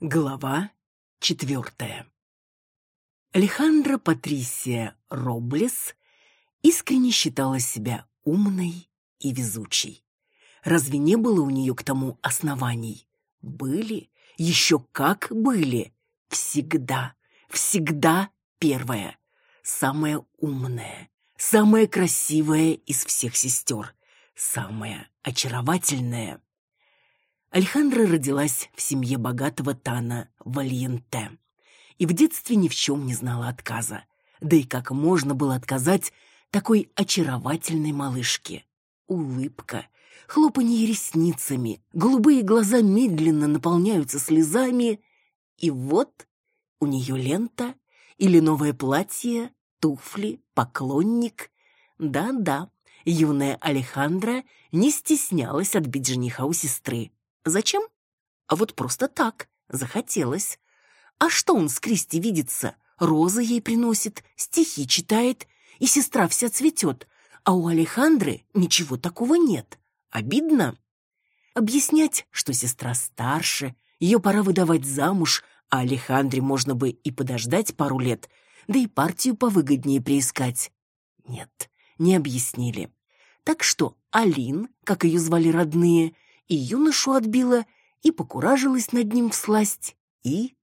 Глава четвертая Алехандра Патрисия Роблес искренне считала себя умной и везучей. Разве не было у нее к тому оснований? Были, еще как были. Всегда, всегда первая, самая умная, самая красивая из всех сестер, самая очаровательная. Алехандра родилась в семье богатого Тана Вальенте и в детстве ни в чем не знала отказа. Да и как можно было отказать такой очаровательной малышке? Улыбка, хлопанье ресницами, голубые глаза медленно наполняются слезами, и вот у нее лента или новое платье, туфли, поклонник. Да-да, юная Алехандра не стеснялась отбить жениха у сестры. Зачем? А вот просто так, захотелось. А что он с Кристи видится? Розы ей приносит, стихи читает, и сестра вся цветет, а у Алехандры ничего такого нет. Обидно? Объяснять, что сестра старше, ее пора выдавать замуж, а Алехандре можно бы и подождать пару лет, да и партию повыгоднее приискать. Нет, не объяснили. Так что Алин, как ее звали родные, и юношу отбила, и покуражилась над ним всласть, и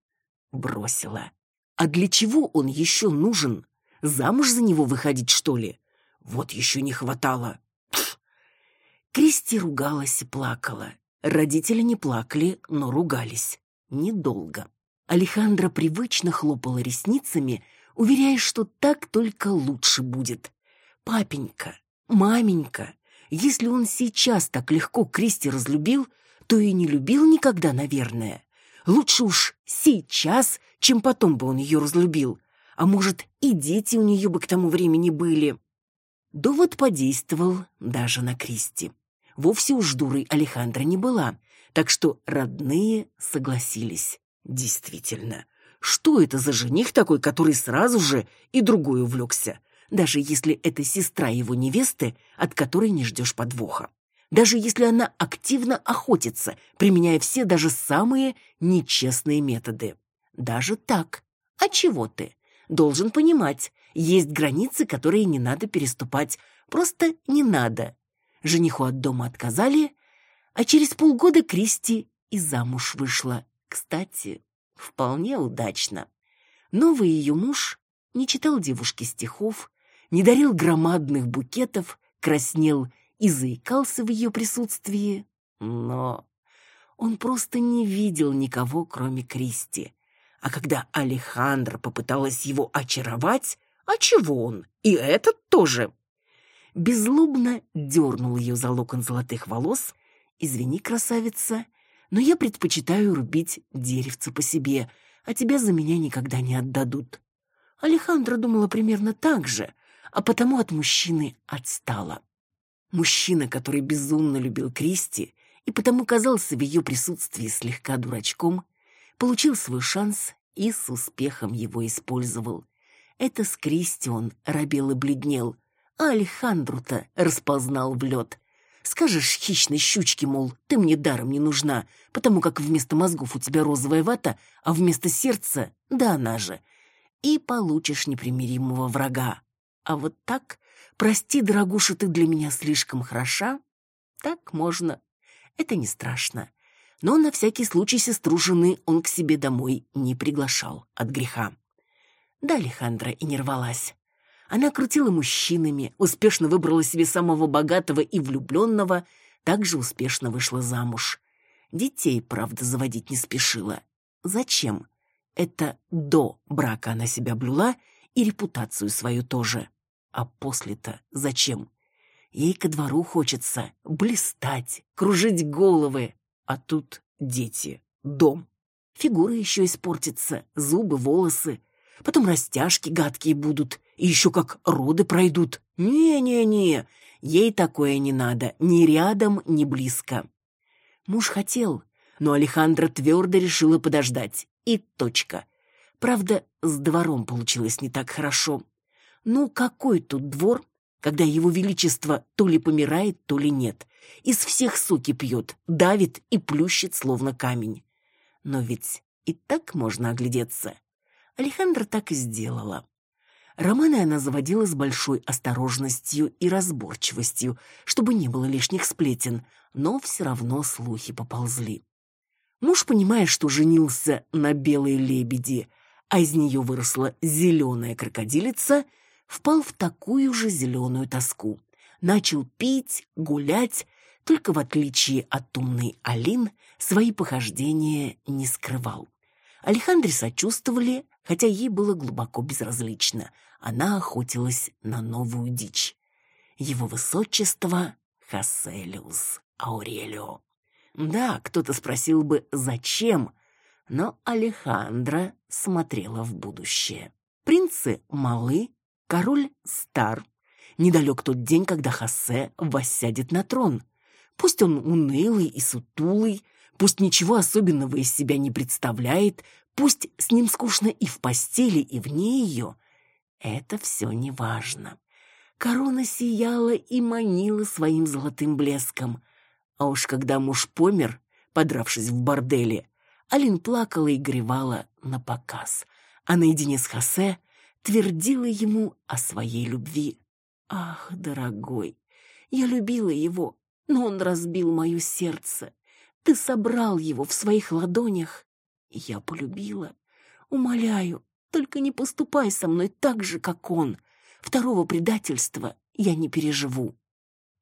бросила. А для чего он еще нужен? Замуж за него выходить, что ли? Вот еще не хватало. Пф. Кристи ругалась и плакала. Родители не плакали, но ругались. Недолго. Алехандра привычно хлопала ресницами, уверяя, что так только лучше будет. «Папенька, маменька, если он сейчас так легко Кристи разлюбил, то и не любил никогда, наверное. Лучше уж сейчас, чем потом бы он ее разлюбил. А может, и дети у нее бы к тому времени были. Довод подействовал даже на Кристи. Вовсе уж дурой Алехандра не была, так что родные согласились. Действительно, что это за жених такой, который сразу же и другой увлекся? даже если это сестра его невесты, от которой не ждешь подвоха. Даже если она активно охотится, применяя все даже самые нечестные методы. Даже так. А чего ты? Должен понимать, есть границы, которые не надо переступать. Просто не надо. Жениху от дома отказали, а через полгода Кристи и замуж вышла. Кстати, вполне удачно. Новый ее муж не читал девушке стихов, не дарил громадных букетов, краснел и заикался в ее присутствии. Но он просто не видел никого, кроме Кристи. А когда Алехандра попыталась его очаровать, а чего он? И этот тоже. Беззлобно дернул ее за локон золотых волос. «Извини, красавица, но я предпочитаю рубить деревце по себе, а тебя за меня никогда не отдадут». Алехандра думала примерно так же, а потому от мужчины отстала. Мужчина, который безумно любил Кристи и потому казался в ее присутствии слегка дурачком, получил свой шанс и с успехом его использовал. Это с Кристи он робел и бледнел, а Алехандру-то распознал в лед. Скажешь хищной щучке, мол, ты мне даром не нужна, потому как вместо мозгов у тебя розовая вата, а вместо сердца, да она же, и получишь непримиримого врага. А вот так, прости, дорогуша, ты для меня слишком хороша, так можно. Это не страшно. Но на всякий случай сестру жены он к себе домой не приглашал от греха. Да, Алехандра и не рвалась. Она крутила мужчинами, успешно выбрала себе самого богатого и влюбленного, также успешно вышла замуж. Детей, правда, заводить не спешила. Зачем? Это до брака она себя блюла и репутацию свою тоже. А после-то зачем? Ей ко двору хочется блистать, кружить головы. А тут дети, дом. Фигура еще испортится, зубы, волосы. Потом растяжки гадкие будут, и еще как роды пройдут. Не-не-не, ей такое не надо, ни рядом, ни близко. Муж хотел, но Алехандра твердо решила подождать. И точка. Правда, с двором получилось не так хорошо. Ну, какой тут двор, когда его величество то ли помирает, то ли нет. Из всех соки пьет, давит и плющит, словно камень. Но ведь и так можно оглядеться. Алехандра так и сделала. Романы она заводила с большой осторожностью и разборчивостью, чтобы не было лишних сплетен, но все равно слухи поползли. Муж, понимая, что женился на белой лебеди, а из нее выросла зеленая крокодилица, впал в такую же зеленую тоску. Начал пить, гулять, только в отличие от умной Алин, свои похождения не скрывал. Алехандре сочувствовали, хотя ей было глубоко безразлично. Она охотилась на новую дичь. Его высочество Хасселиус Аурелио. Да, кто-то спросил бы, зачем, но Алехандра смотрела в будущее. Принцы малы, король стар. Недалек тот день, когда Хосе воссядет на трон. Пусть он унылый и сутулый, пусть ничего особенного из себя не представляет, пусть с ним скучно и в постели, и вне ее. Это все не важно. Корона сияла и манила своим золотым блеском. А уж когда муж помер, подравшись в борделе, Алин плакала и горевала на показ, а наедине с Хосе твердила ему о своей любви. «Ах, дорогой, я любила его, но он разбил мое сердце. Ты собрал его в своих ладонях, я полюбила. Умоляю, только не поступай со мной так же, как он. Второго предательства я не переживу».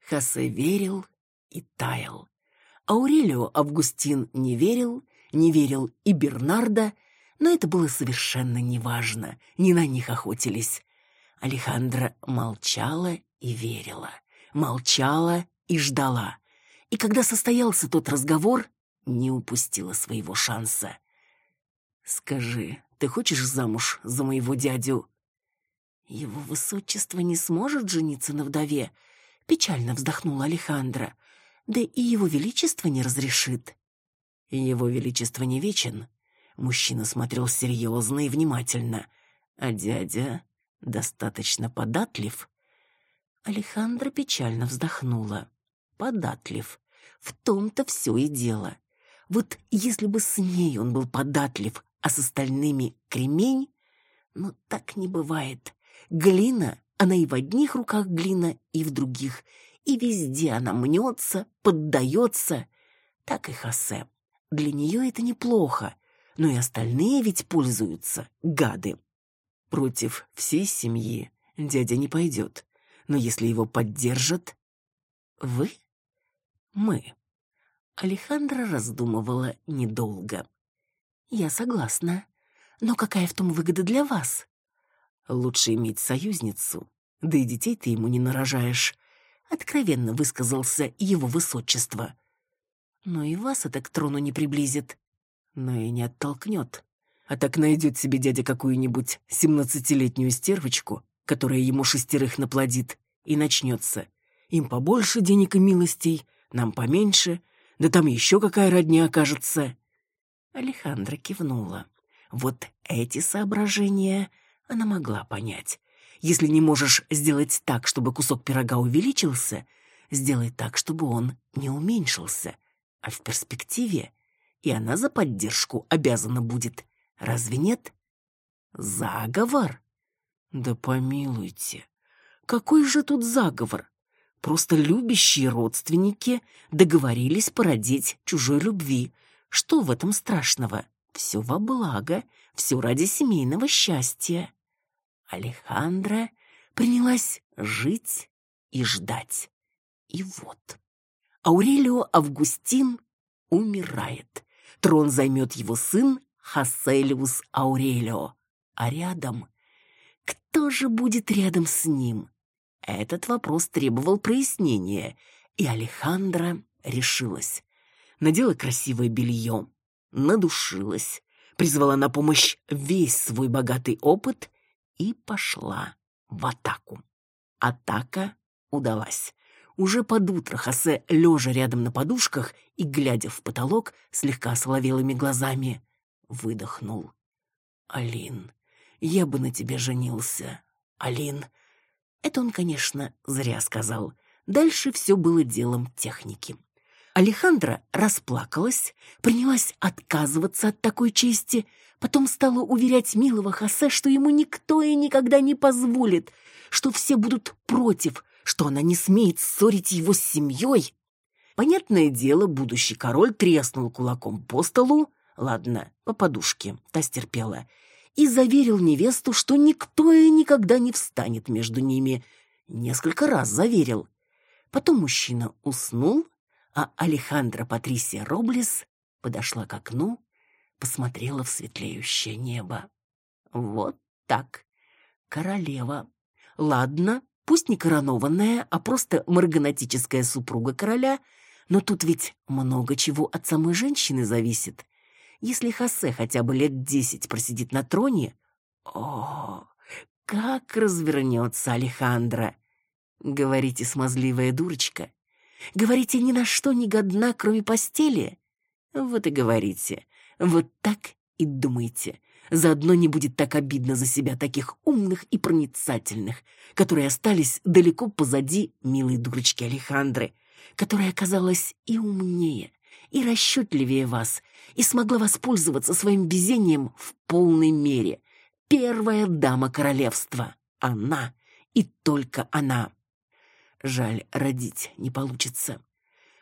Хосе верил и таял. Аурелио Августин не верил, не верил и Бернардо, но это было совершенно неважно, не на них охотились. Алехандра молчала и верила, молчала и ждала. И когда состоялся тот разговор, не упустила своего шанса. «Скажи, ты хочешь замуж за моего дядю?» «Его высочество не сможет жениться на вдове», — печально вздохнула Алехандра да и его величество не разрешит. Его величество не вечен. Мужчина смотрел серьезно и внимательно, а дядя достаточно податлив. Алехандра печально вздохнула. Податлив. В том-то все и дело. Вот если бы с ней он был податлив, а с остальными кремень, но так не бывает. Глина, она и в одних руках глина, и в других — и везде она мнется, поддается. Так и Хосе. Для нее это неплохо, но и остальные ведь пользуются, гады. Против всей семьи дядя не пойдет, но если его поддержат... Вы? Мы. Алехандра раздумывала недолго. Я согласна. Но какая в том выгода для вас? Лучше иметь союзницу. Да и детей ты ему не нарожаешь откровенно высказался его высочество. Но и вас это к трону не приблизит, но и не оттолкнет. А так найдет себе дядя какую-нибудь семнадцатилетнюю стервочку, которая ему шестерых наплодит, и начнется. Им побольше денег и милостей, нам поменьше, да там еще какая родня окажется. Алехандра кивнула. Вот эти соображения она могла понять. Если не можешь сделать так, чтобы кусок пирога увеличился, сделай так, чтобы он не уменьшился. А в перспективе и она за поддержку обязана будет. Разве нет? Заговор? Да помилуйте. Какой же тут заговор? Просто любящие родственники договорились породить чужой любви. Что в этом страшного? Все во благо, все ради семейного счастья. Алехандра принялась жить и ждать. И вот. Аурелио Августин умирает. Трон займет его сын Хаселиус Аурелио. А рядом... Кто же будет рядом с ним? Этот вопрос требовал прояснения, и Алехандра решилась. Надела красивое белье, надушилась, призвала на помощь весь свой богатый опыт и пошла в атаку. Атака удалась. Уже под утро Хосе, лежа рядом на подушках и глядя в потолок слегка соловелыми глазами, выдохнул. «Алин, я бы на тебе женился, Алин. Это он, конечно, зря сказал. Дальше все было делом техники. Алехандра расплакалась, принялась отказываться от такой чести, потом стала уверять милого Хосе, что ему никто и никогда не позволит, что все будут против, что она не смеет ссорить его с семьей. Понятное дело, будущий король треснул кулаком по столу, ладно, по подушке, та стерпела, и заверил невесту, что никто и никогда не встанет между ними. Несколько раз заверил. Потом мужчина уснул, а Алехандра Патрисия Роблес подошла к окну, посмотрела в светлеющее небо. Вот так. Королева. Ладно, пусть не коронованная, а просто марганатическая супруга короля, но тут ведь много чего от самой женщины зависит. Если Хосе хотя бы лет десять просидит на троне, о, как развернется Алехандра! Говорите, смазливая дурочка. Говорите, ни на что не годна, кроме постели. Вот и говорите. Вот так и думайте. Заодно не будет так обидно за себя таких умных и проницательных, которые остались далеко позади милой дурочки Алехандры, которая оказалась и умнее, и расчетливее вас, и смогла воспользоваться своим везением в полной мере. Первая дама королевства. Она и только она. Жаль, родить не получится.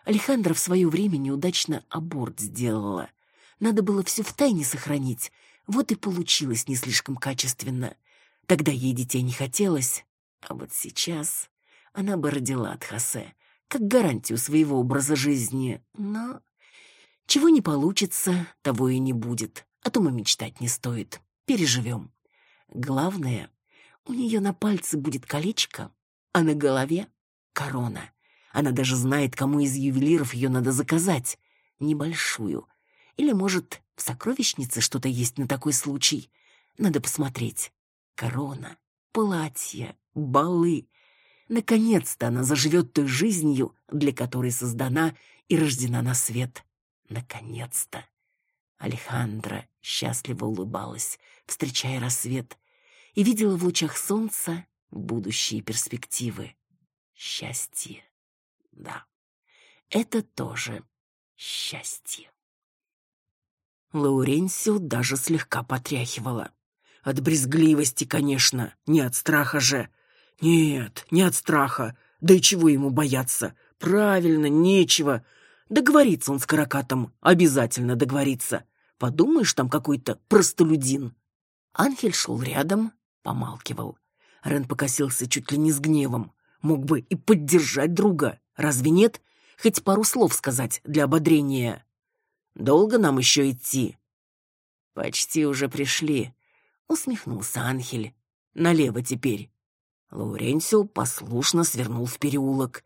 Алехандра в свое время неудачно аборт сделала. Надо было все в тайне сохранить. Вот и получилось не слишком качественно. Тогда ей детей не хотелось. А вот сейчас она бы родила от Хосе, как гарантию своего образа жизни. Но чего не получится, того и не будет. А то мы мечтать не стоит. Переживем. Главное, у нее на пальце будет колечко, а на голове корона. Она даже знает, кому из ювелиров ее надо заказать. Небольшую. Или, может, в сокровищнице что-то есть на такой случай. Надо посмотреть. Корона, платье, балы. Наконец-то она заживет той жизнью, для которой создана и рождена на свет. Наконец-то. Алехандра счастливо улыбалась, встречая рассвет, и видела в лучах солнца будущие перспективы счастье. Да, это тоже счастье. Лауренсио даже слегка потряхивала. От брезгливости, конечно, не от страха же. Нет, не от страха. Да и чего ему бояться? Правильно, нечего. Договорится он с каракатом, обязательно договорится. Подумаешь, там какой-то простолюдин. Анхель шел рядом, помалкивал. Рен покосился чуть ли не с гневом мог бы и поддержать друга, разве нет? Хоть пару слов сказать для ободрения. Долго нам еще идти? Почти уже пришли, усмехнулся Анхель. Налево теперь. Лауренсио послушно свернул в переулок,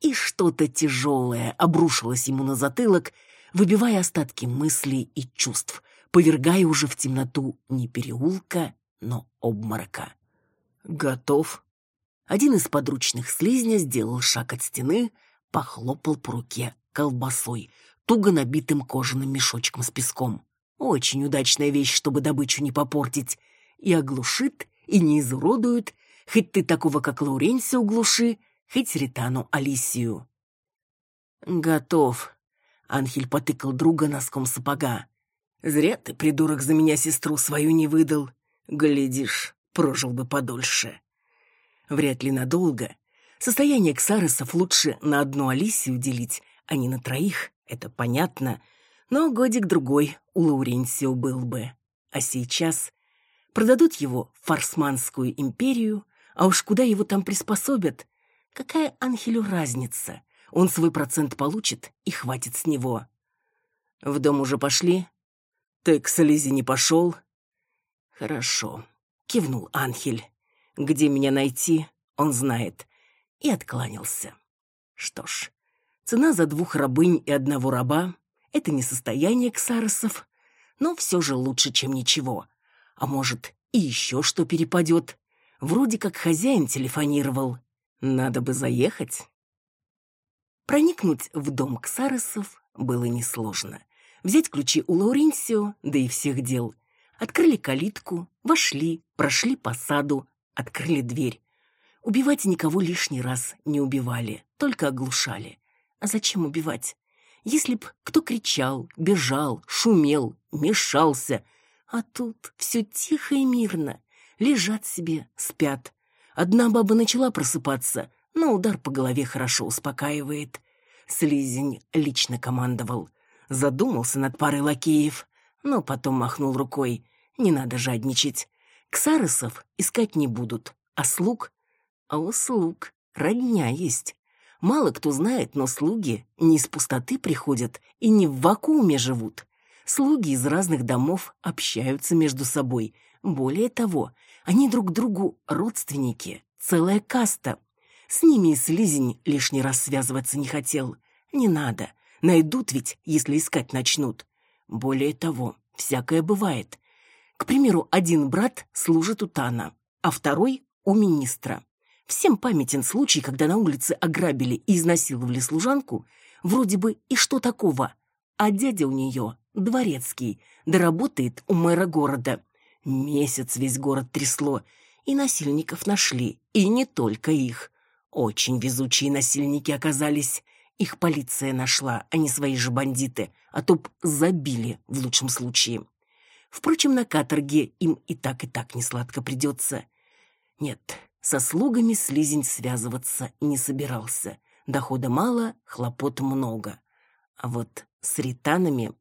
и что-то тяжелое обрушилось ему на затылок, выбивая остатки мыслей и чувств, повергая уже в темноту не переулка, но обморока. «Готов?» Один из подручных слизня сделал шаг от стены, похлопал по руке колбасой, туго набитым кожаным мешочком с песком. Очень удачная вещь, чтобы добычу не попортить. И оглушит, и не изуродует, хоть ты такого, как Лауренсия, углуши, хоть Ритану Алисию. «Готов», — Анхель потыкал друга носком сапога. «Зря ты, придурок, за меня сестру свою не выдал. Глядишь, прожил бы подольше» вряд ли надолго. Состояние Ксаресов лучше на одну Алисию делить, а не на троих, это понятно. Но годик-другой у Лауренсио был бы. А сейчас продадут его в Фарсманскую империю, а уж куда его там приспособят? Какая Анхелю разница? Он свой процент получит, и хватит с него. В дом уже пошли? Ты к Сализе не пошел? Хорошо, кивнул Анхель. Где меня найти, он знает. И откланялся. Что ж, цена за двух рабынь и одного раба — это не состояние ксаросов, но все же лучше, чем ничего. А может, и еще что перепадет. Вроде как хозяин телефонировал. Надо бы заехать. Проникнуть в дом ксаросов было несложно. Взять ключи у Лауренсио, да и всех дел. Открыли калитку, вошли, прошли по саду, открыли дверь. Убивать никого лишний раз не убивали, только оглушали. А зачем убивать? Если б кто кричал, бежал, шумел, мешался. А тут все тихо и мирно. Лежат себе, спят. Одна баба начала просыпаться, но удар по голове хорошо успокаивает. Слизень лично командовал. Задумался над парой лакеев, но потом махнул рукой. Не надо жадничать. Ксарысов искать не будут, а слуг... А у слуг родня есть. Мало кто знает, но слуги не из пустоты приходят и не в вакууме живут. Слуги из разных домов общаются между собой. Более того, они друг другу родственники, целая каста. С ними и слизень лишний раз связываться не хотел. Не надо. Найдут ведь, если искать начнут. Более того, всякое бывает. К примеру, один брат служит у Тана, а второй — у министра. Всем памятен случай, когда на улице ограбили и изнасиловали служанку, вроде бы и что такого, а дядя у нее дворецкий, да работает у мэра города. Месяц весь город трясло, и насильников нашли, и не только их. Очень везучие насильники оказались. Их полиция нашла, а не свои же бандиты, а то б забили в лучшем случае. Впрочем, на каторге им и так и так не сладко придется. Нет, со слугами слизень связываться не собирался. Дохода мало, хлопот много. А вот с ританами...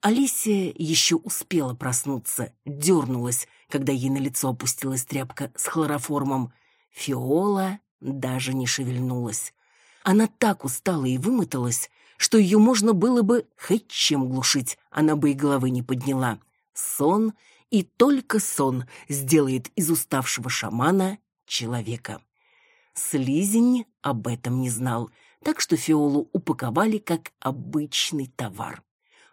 Алисия еще успела проснуться, дернулась, когда ей на лицо опустилась тряпка с хлороформом. Фиола даже не шевельнулась. Она так устала и вымоталась, что ее можно было бы хоть чем глушить, она бы и головы не подняла. Сон и только сон сделает из уставшего шамана человека. Слизень об этом не знал, так что Фиолу упаковали как обычный товар.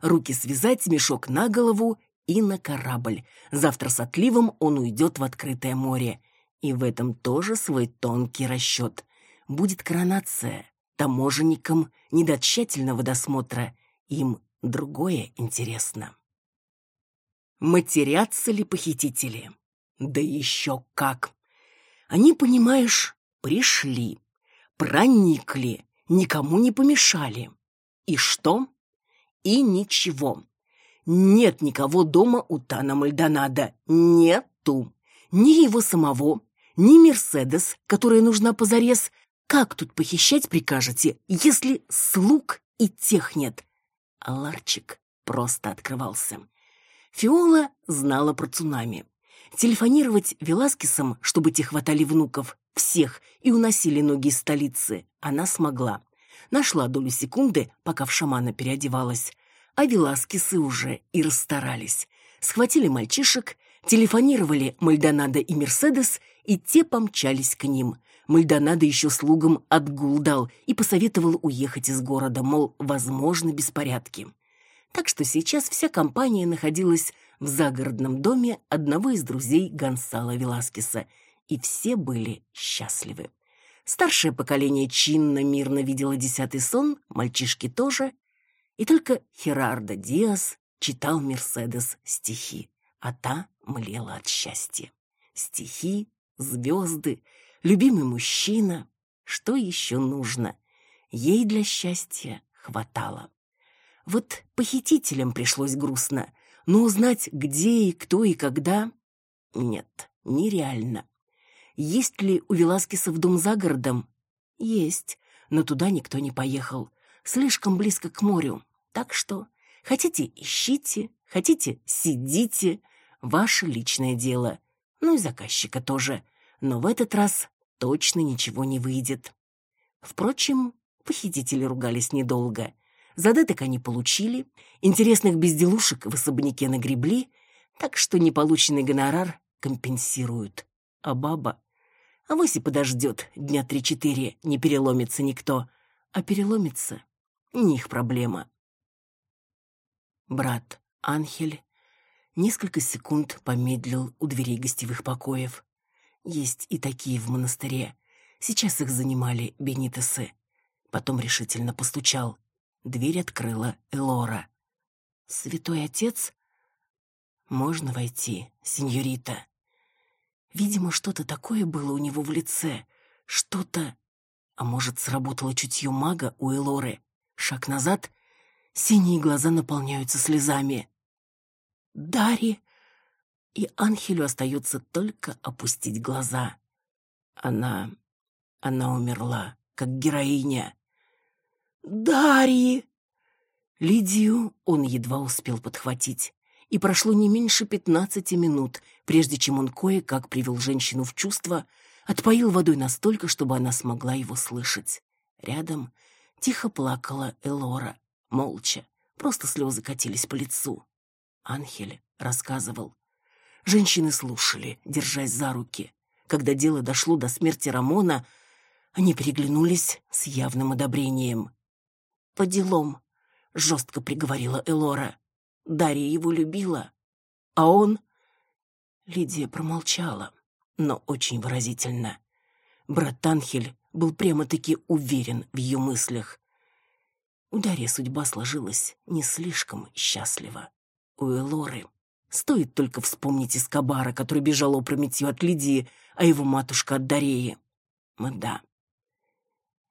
Руки связать, мешок на голову и на корабль. Завтра с отливом он уйдет в открытое море. И в этом тоже свой тонкий расчет. Будет коронация. Таможенникам не до тщательного досмотра. Им другое интересно. Матерятся ли похитители? Да еще как! Они, понимаешь, пришли, проникли, никому не помешали. И что? И ничего. Нет никого дома у Тана Мальдонада. Нету. Ни его самого, ни Мерседес, которая нужна позарез. Как тут похищать прикажете, если слуг и тех нет? А ларчик просто открывался. Фиола знала про цунами. Телефонировать Веласкесам, чтобы те хватали внуков, всех, и уносили ноги из столицы, она смогла. Нашла долю секунды, пока в шамана переодевалась. А Веласкесы уже и расстарались. Схватили мальчишек, телефонировали Мальдонадо и Мерседес, и те помчались к ним. Мальдонадо еще слугам отгул дал и посоветовал уехать из города, мол, возможны беспорядки так что сейчас вся компания находилась в загородном доме одного из друзей Гонсала Веласкеса, и все были счастливы. Старшее поколение чинно мирно видело десятый сон, мальчишки тоже, и только Херардо Диас читал Мерседес стихи, а та млела от счастья. Стихи, звезды, любимый мужчина. Что еще нужно? Ей для счастья хватало. Вот похитителям пришлось грустно, но узнать, где и кто и когда... Нет, нереально. Есть ли у Веласкесов дом за городом? Есть, но туда никто не поехал. Слишком близко к морю. Так что хотите ищите, хотите сидите. Ваше личное дело. Ну и заказчика тоже. Но в этот раз точно ничего не выйдет. Впрочем, похитители ругались недолго — Задаток они получили, интересных безделушек в особняке нагребли, так что неполученный гонорар компенсируют. А баба? Авось и подождет дня три-четыре, не переломится никто. А переломится — не их проблема. Брат Анхель несколько секунд помедлил у дверей гостевых покоев. Есть и такие в монастыре. Сейчас их занимали бенитесы. Потом решительно постучал. Дверь открыла Элора. «Святой отец?» «Можно войти, сеньорита?» Видимо, что-то такое было у него в лице. Что-то... А может, сработало чутье мага у Элоры? Шаг назад, синие глаза наполняются слезами. Дари! И Анхелю остается только опустить глаза. Она... она умерла, как героиня. Дари! Лидию он едва успел подхватить и прошло не меньше пятнадцати минут, прежде чем он кое-как привел женщину в чувство, отпоил водой настолько, чтобы она смогла его слышать. Рядом тихо плакала Элора, молча, просто слезы катились по лицу. Анхель рассказывал. Женщины слушали, держась за руки. Когда дело дошло до смерти Рамона, они переглянулись с явным одобрением. «По делам», — жестко приговорила Элора. Дарья его любила, а он... Лидия промолчала, но очень выразительно. Брат Танхель был прямо-таки уверен в ее мыслях. У Дарьи судьба сложилась не слишком счастливо. У Элоры стоит только вспомнить Искабара, который бежал опрометью от Лидии, а его матушка от Дареи. Да.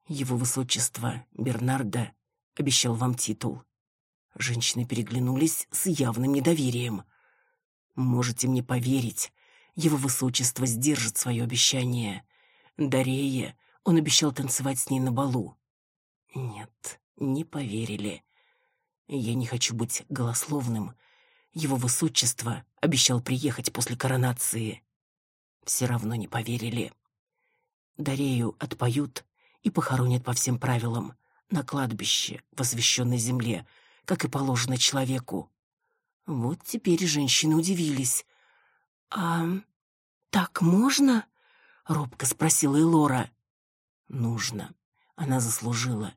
Его высочество Бернарда обещал вам титул. Женщины переглянулись с явным недоверием. «Можете мне поверить, его высочество сдержит свое обещание. Дарея, он обещал танцевать с ней на балу». «Нет, не поверили. Я не хочу быть голословным. Его высочество обещал приехать после коронации. Все равно не поверили. Дарею отпоют и похоронят по всем правилам, на кладбище, в освященной земле, как и положено человеку. Вот теперь женщины удивились. «А так можно?» — робко спросила Элора. «Нужно. Она заслужила.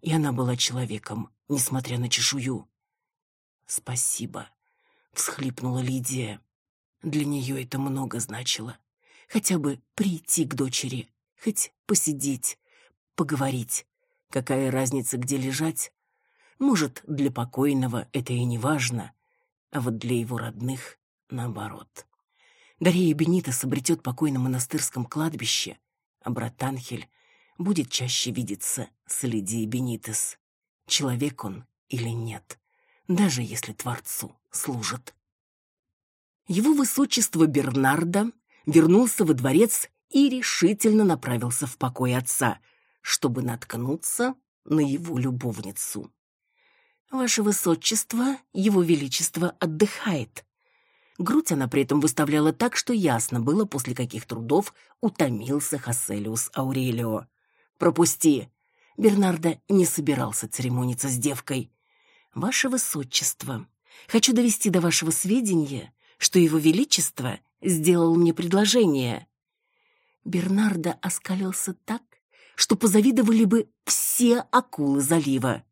И она была человеком, несмотря на чешую». «Спасибо», — всхлипнула Лидия. Для нее это много значило. Хотя бы прийти к дочери, хоть посидеть, поговорить. Какая разница, где лежать, может, для покойного это и не важно, а вот для его родных — наоборот. Дарья Бенитас обретет покой на монастырском кладбище, а брат Анхель будет чаще видеться с Лидией Бенитес. Человек он или нет, даже если Творцу служит. Его высочество Бернардо вернулся во дворец и решительно направился в покой отца, чтобы наткнуться на его любовницу. «Ваше высочество, его величество отдыхает». Грудь она при этом выставляла так, что ясно было, после каких трудов утомился Хасселиус Аурелио. «Пропусти!» Бернардо не собирался церемониться с девкой. «Ваше высочество, хочу довести до вашего сведения, что его величество сделал мне предложение». Бернардо оскалился так, что позавидовали бы все акулы залива.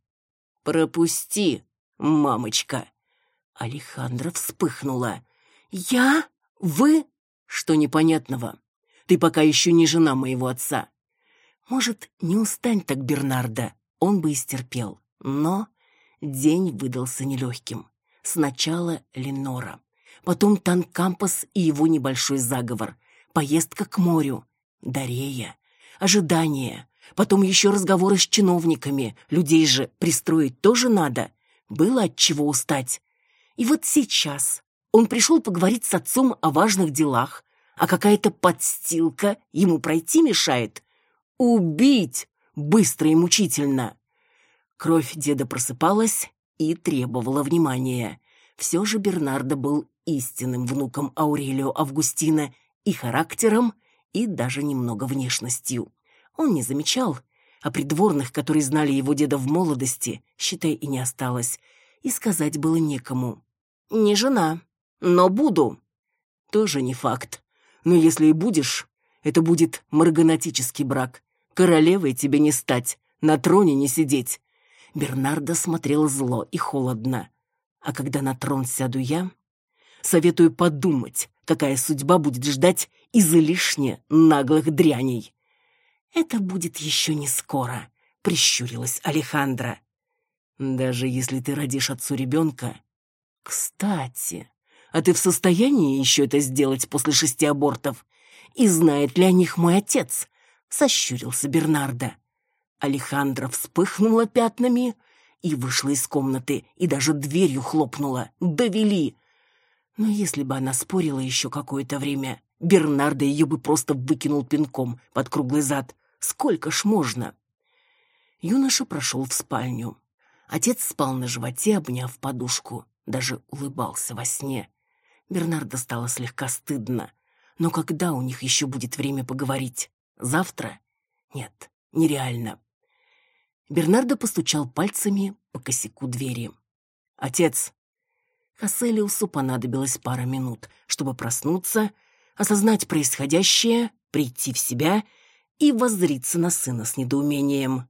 «Пропусти, мамочка!» Алехандра вспыхнула. «Я? Вы? Что непонятного? Ты пока еще не жена моего отца. Может, не устань так, Бернарда, он бы истерпел. Но день выдался нелегким. Сначала Ленора, потом Танкампас и его небольшой заговор, поездка к морю, Дарея, ожидание, Потом еще разговоры с чиновниками. Людей же пристроить тоже надо. Было от чего устать. И вот сейчас он пришел поговорить с отцом о важных делах, а какая-то подстилка ему пройти мешает. Убить! Быстро и мучительно. Кровь деда просыпалась и требовала внимания. Все же Бернардо был истинным внуком Аурелио Августина и характером, и даже немного внешностью. Он не замечал, а придворных, которые знали его деда в молодости, считай, и не осталось, и сказать было некому. «Не жена, но буду». Тоже не факт. Но если и будешь, это будет марганатический брак. Королевой тебе не стать, на троне не сидеть. Бернардо смотрел зло и холодно. А когда на трон сяду я, советую подумать, какая судьба будет ждать излишне наглых дряней. «Это будет еще не скоро», — прищурилась Алехандра. «Даже если ты родишь отцу ребенка...» «Кстати, а ты в состоянии еще это сделать после шести абортов? И знает ли о них мой отец? Сощурился Бернардо. Алехандра вспыхнула пятнами и вышла из комнаты, и даже дверью хлопнула. Довели. Но если бы она спорила еще какое-то время, Бернардо ее бы просто выкинул пинком под круглый зад. Сколько ж можно? Юноша прошел в спальню. Отец спал на животе, обняв подушку. Даже улыбался во сне. Бернардо стало слегка стыдно. Но когда у них еще будет время поговорить? Завтра? Нет, нереально. Бернардо постучал пальцами по косяку двери. «Отец!» Хасселиусу понадобилось пара минут, чтобы проснуться, осознать происходящее, прийти в себя и воззриться на сына с недоумением.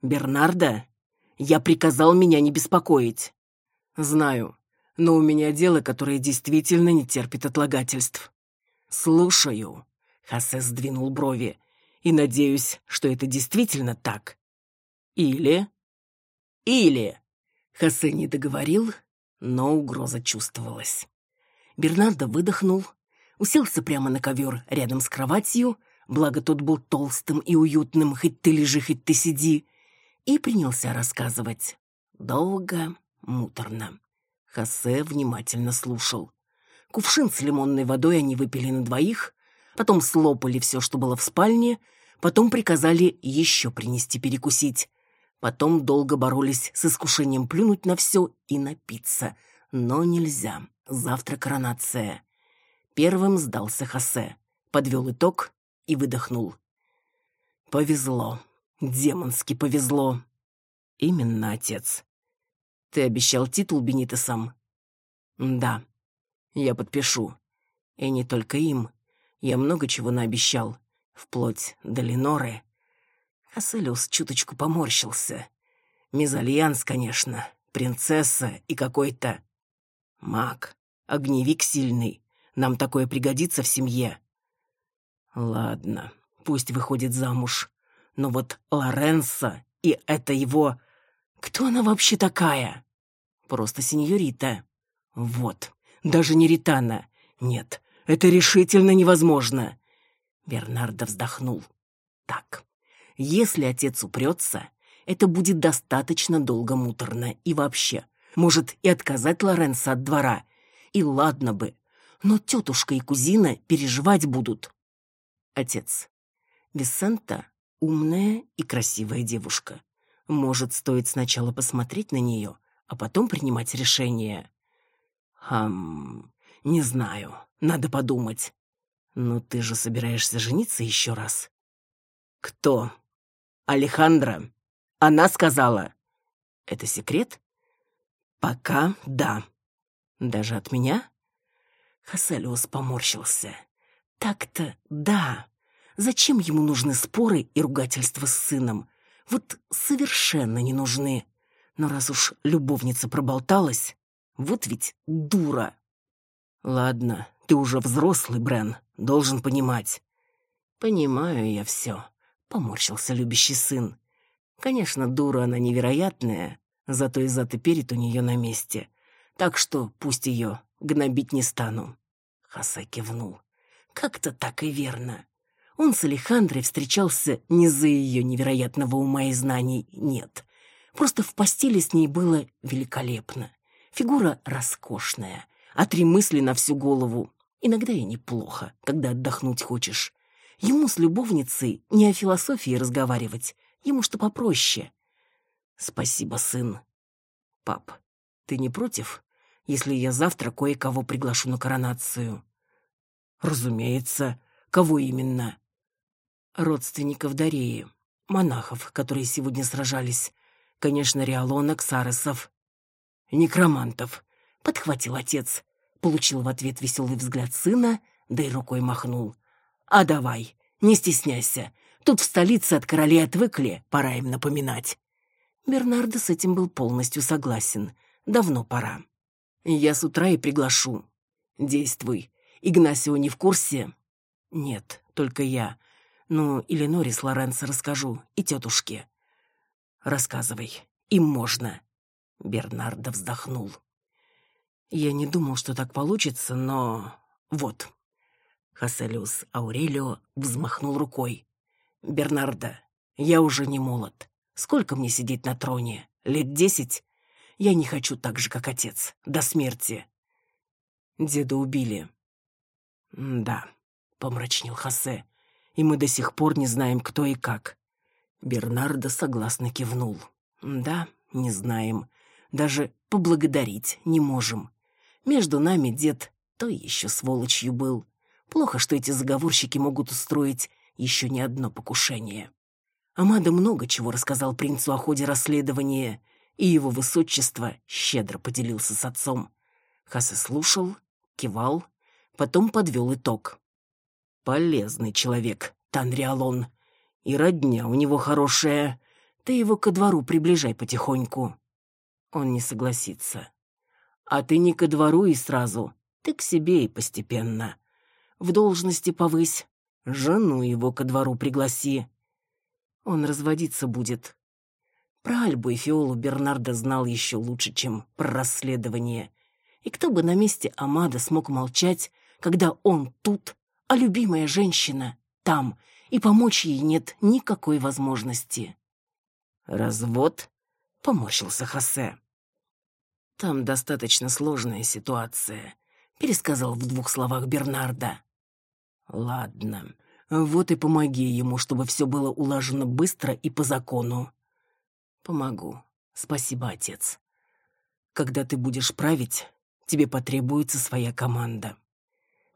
«Бернардо, я приказал меня не беспокоить». «Знаю, но у меня дело, которое действительно не терпит отлагательств». «Слушаю», — Хасе сдвинул брови, «и надеюсь, что это действительно так». «Или...» «Или...» Хосе не договорил, но угроза чувствовалась. Бернардо выдохнул, уселся прямо на ковер рядом с кроватью, благо тот был толстым и уютным, хоть ты лежи, хоть ты сиди, и принялся рассказывать. Долго, муторно. Хосе внимательно слушал. Кувшин с лимонной водой они выпили на двоих, потом слопали все, что было в спальне, потом приказали еще принести перекусить. Потом долго боролись с искушением плюнуть на все и напиться. Но нельзя. Завтра коронация. Первым сдался Хосе. Подвел итог и выдохнул. Повезло. Демонски повезло. Именно, отец. Ты обещал титул Бенитесам? Да. Я подпишу. И не только им. Я много чего наобещал. Вплоть до Леноры. Аселиус чуточку поморщился. Мезальянс, конечно, принцесса и какой-то... Маг, огневик сильный. Нам такое пригодится в семье. Ладно, пусть выходит замуж. Но вот Лоренса и это его... Кто она вообще такая? Просто сеньорита. Вот, даже не Ритана. Нет, это решительно невозможно. Бернардо вздохнул. Так, если отец упрется, это будет достаточно долго муторно. И вообще, может и отказать Лоренцо от двора. И ладно бы, но тетушка и кузина переживать будут. Отец. Висента умная и красивая девушка. Может, стоит сначала посмотреть на нее, а потом принимать решение. Хм, не знаю, надо подумать. Но ты же собираешься жениться еще раз? Кто? Алехандра. Она сказала. Это секрет? Пока да. Даже от меня? Хаселиус поморщился. Так-то да. Зачем ему нужны споры и ругательства с сыном? Вот совершенно не нужны. Но раз уж любовница проболталась, вот ведь дура. Ладно, ты уже взрослый, Брен, должен понимать. Понимаю я все поморщился любящий сын. Конечно, дура она невероятная, зато и зад и перед у нее на месте. Так что пусть ее гнобить не стану. Хаса кивнул. Как-то так и верно. Он с Алехандрой встречался не за ее невероятного ума и знаний, нет. Просто в постели с ней было великолепно. Фигура роскошная, а три мысли на всю голову. Иногда и неплохо, когда отдохнуть хочешь. Ему с любовницей не о философии разговаривать, ему что попроще. Спасибо, сын. Пап, ты не против, если я завтра кое-кого приглашу на коронацию? Разумеется. Кого именно? Родственников Дареи, монахов, которые сегодня сражались. Конечно, Риалона, Ксаресов. Некромантов, подхватил отец. Получил в ответ веселый взгляд сына, да и рукой махнул. А давай, не стесняйся. Тут в столице от королей отвыкли, пора им напоминать. Бернардо с этим был полностью согласен. Давно пора. Я с утра и приглашу. Действуй. Игнасио не в курсе? Нет, только я. Ну, или Норис Лоренцо расскажу, и тетушке. Рассказывай. Им можно. Бернардо вздохнул. Я не думал, что так получится, но... Вот. Хаселиус Аурелио взмахнул рукой. «Бернардо, я уже не молод. Сколько мне сидеть на троне? Лет десять? Я не хочу так же, как отец, до смерти». Деда убили. «Да», — помрачнел Хосе, — «и мы до сих пор не знаем, кто и как». Бернардо согласно кивнул. «Да, не знаем. Даже поблагодарить не можем. Между нами дед той еще сволочью был. Плохо, что эти заговорщики могут устроить еще не одно покушение. Амада много чего рассказал принцу о ходе расследования, и его высочество щедро поделился с отцом. Хасе слушал, кивал, потом подвел итог. «Полезный человек, Танриалон. И родня у него хорошая. Ты его ко двору приближай потихоньку». Он не согласится. «А ты не ко двору и сразу, ты к себе и постепенно в должности повысь, жену его ко двору пригласи. Он разводиться будет. Про Альбу и Фиолу Бернардо знал еще лучше, чем про расследование. И кто бы на месте Амада смог молчать, когда он тут, а любимая женщина там, и помочь ей нет никакой возможности. «Развод?» — поморщился Хосе. «Там достаточно сложная ситуация», — пересказал в двух словах Бернарда. Ладно, вот и помоги ему, чтобы все было улажено быстро и по закону. Помогу. Спасибо, отец. Когда ты будешь править, тебе потребуется своя команда.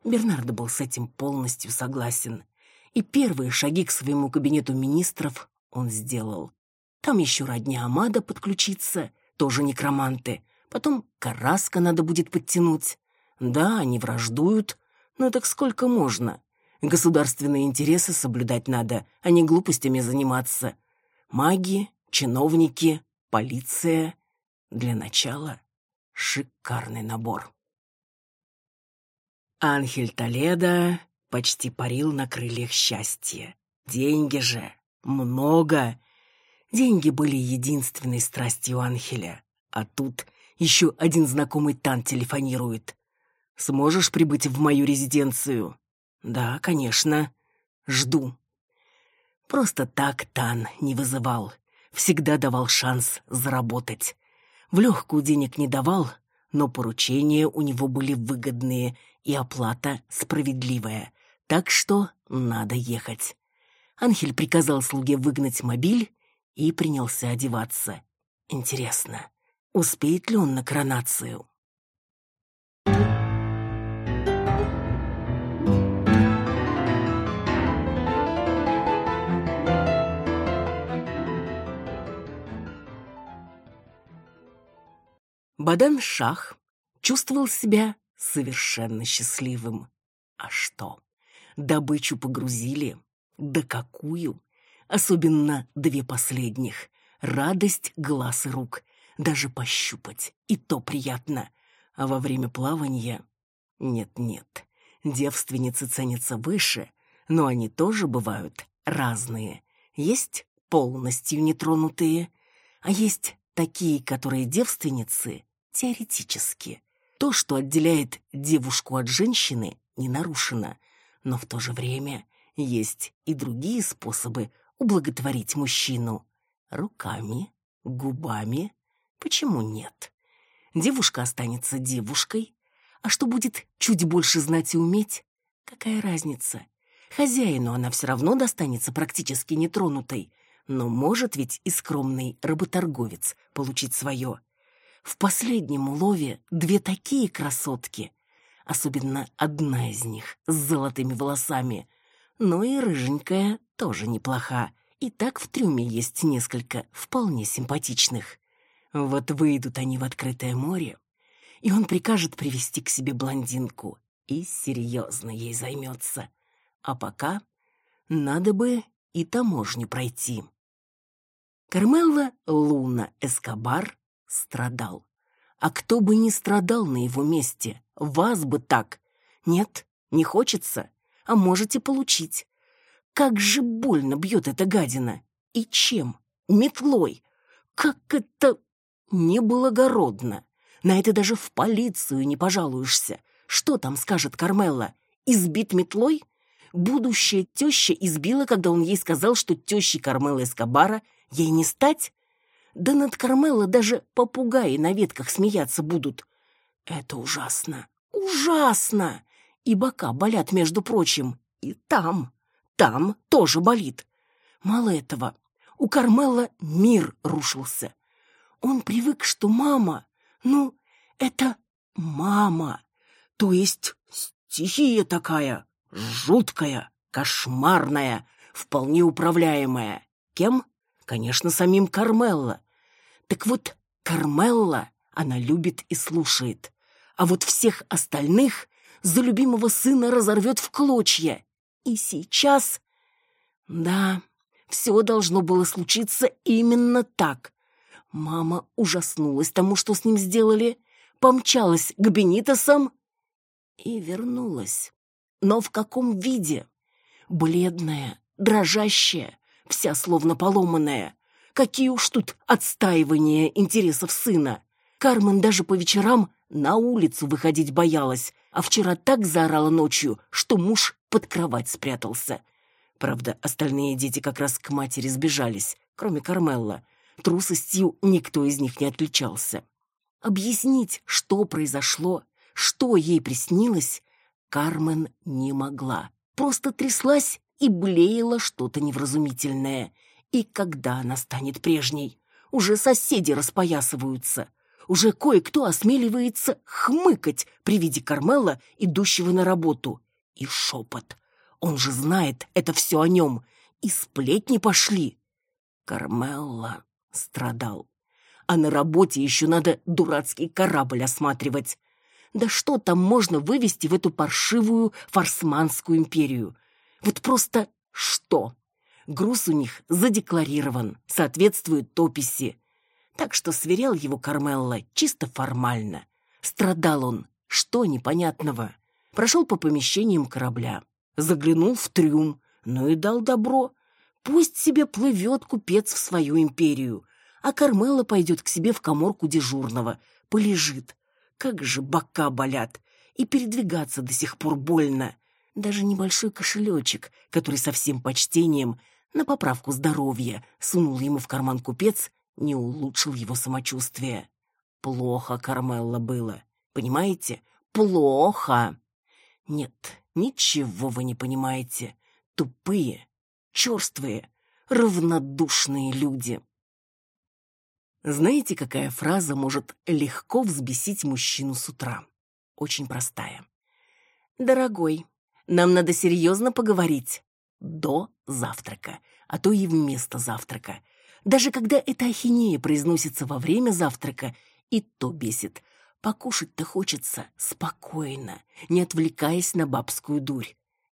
Бернардо был с этим полностью согласен. И первые шаги к своему кабинету министров он сделал. Там еще родня Амада подключиться, тоже некроманты. Потом Караска надо будет подтянуть. Да, они враждуют, но так сколько можно? Государственные интересы соблюдать надо, а не глупостями заниматься. Маги, чиновники, полиция. Для начала шикарный набор. Анхель Толедо почти парил на крыльях счастья. Деньги же много. Деньги были единственной страстью Анхеля. А тут еще один знакомый Тан телефонирует. Сможешь прибыть в мою резиденцию?» «Да, конечно. Жду». Просто так Тан не вызывал. Всегда давал шанс заработать. В легкую денег не давал, но поручения у него были выгодные и оплата справедливая. Так что надо ехать. Анхель приказал слуге выгнать мобиль и принялся одеваться. Интересно, успеет ли он на коронацию? Бадан-Шах чувствовал себя совершенно счастливым. А что? Добычу погрузили. Да какую? Особенно две последних. Радость глаз и рук. Даже пощупать. И то приятно. А во время плавания... Нет-нет. Девственницы ценятся выше, но они тоже бывают разные. Есть полностью нетронутые, а есть такие, которые девственницы теоретически. То, что отделяет девушку от женщины, не нарушено, но в то же время есть и другие способы ублаготворить мужчину. Руками, губами. Почему нет? Девушка останется девушкой, а что будет чуть больше знать и уметь? Какая разница? Хозяину она все равно достанется практически нетронутой, но может ведь и скромный работорговец получить свое. В последнем улове две такие красотки. Особенно одна из них с золотыми волосами. Но и рыженькая тоже неплоха. И так в трюме есть несколько вполне симпатичных. Вот выйдут они в открытое море, и он прикажет привести к себе блондинку и серьезно ей займется. А пока надо бы и таможню пройти. Кармелла Луна Эскобар страдал. А кто бы не страдал на его месте, вас бы так. Нет, не хочется, а можете получить. Как же больно бьет эта гадина. И чем? Метлой. Как это неблагородно. На это даже в полицию не пожалуешься. Что там скажет Кармелла? Избит метлой? Будущая теща избила, когда он ей сказал, что тещей Кармела Эскобара ей не стать? Да над Кармело даже попугаи на ветках смеяться будут. Это ужасно, ужасно! И бока болят, между прочим. И там, там тоже болит. Мало этого, у Кармела мир рушился. Он привык, что мама, ну, это мама, то есть стихия такая, жуткая, кошмарная, вполне управляемая. Кем? Конечно, самим Кармелла. Так вот, Кармелла она любит и слушает, а вот всех остальных за любимого сына разорвет в клочья. И сейчас... Да, все должно было случиться именно так. Мама ужаснулась тому, что с ним сделали, помчалась к Бенитосам и вернулась. Но в каком виде? Бледная, дрожащая, вся словно поломанная. Какие уж тут отстаивания интересов сына. Кармен даже по вечерам на улицу выходить боялась, а вчера так заорала ночью, что муж под кровать спрятался. Правда, остальные дети как раз к матери сбежались, кроме Кармелла. Трусостью никто из них не отличался. Объяснить, что произошло, что ей приснилось, Кармен не могла. Просто тряслась и блеяла что-то невразумительное. И когда она станет прежней? Уже соседи распоясываются. Уже кое-кто осмеливается хмыкать при виде Кармела, идущего на работу. И шепот. Он же знает, это все о нем. И сплетни пошли. Кармелла страдал. А на работе еще надо дурацкий корабль осматривать. Да что там можно вывести в эту паршивую форсманскую империю? Вот просто что? Груз у них задекларирован, соответствует описи. Так что сверял его Кармелла чисто формально. Страдал он, что непонятного. Прошел по помещениям корабля, заглянул в трюм, ну и дал добро. Пусть себе плывет купец в свою империю, а Кармела пойдет к себе в коморку дежурного, полежит. Как же бока болят, и передвигаться до сих пор больно. Даже небольшой кошелечек, который со всем почтением на поправку здоровья сунул ему в карман купец, не улучшил его самочувствие. Плохо Кармелла было, понимаете? Плохо. Нет, ничего вы не понимаете. Тупые, черствые, равнодушные люди. Знаете, какая фраза может легко взбесить мужчину с утра? Очень простая. «Дорогой, нам надо серьезно поговорить. До завтрака, а то и вместо завтрака. Даже когда эта ахинея произносится во время завтрака, и то бесит. Покушать-то хочется спокойно, не отвлекаясь на бабскую дурь.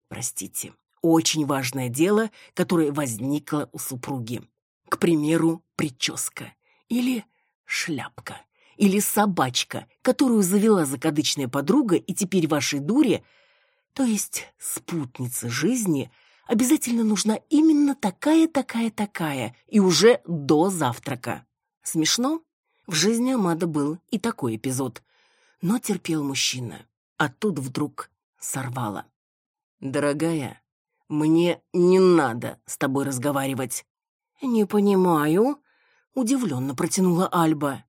Простите, очень важное дело, которое возникло у супруги. К примеру, прическа. Или шляпка. Или собачка, которую завела закадычная подруга, и теперь вашей дуре, то есть спутнице жизни, обязательно нужна именно такая, такая, такая, и уже до завтрака. Смешно? В жизни Амада был и такой эпизод. Но терпел мужчина. А тут вдруг сорвало. «Дорогая, мне не надо с тобой разговаривать». «Не понимаю», Удивленно протянула Альба.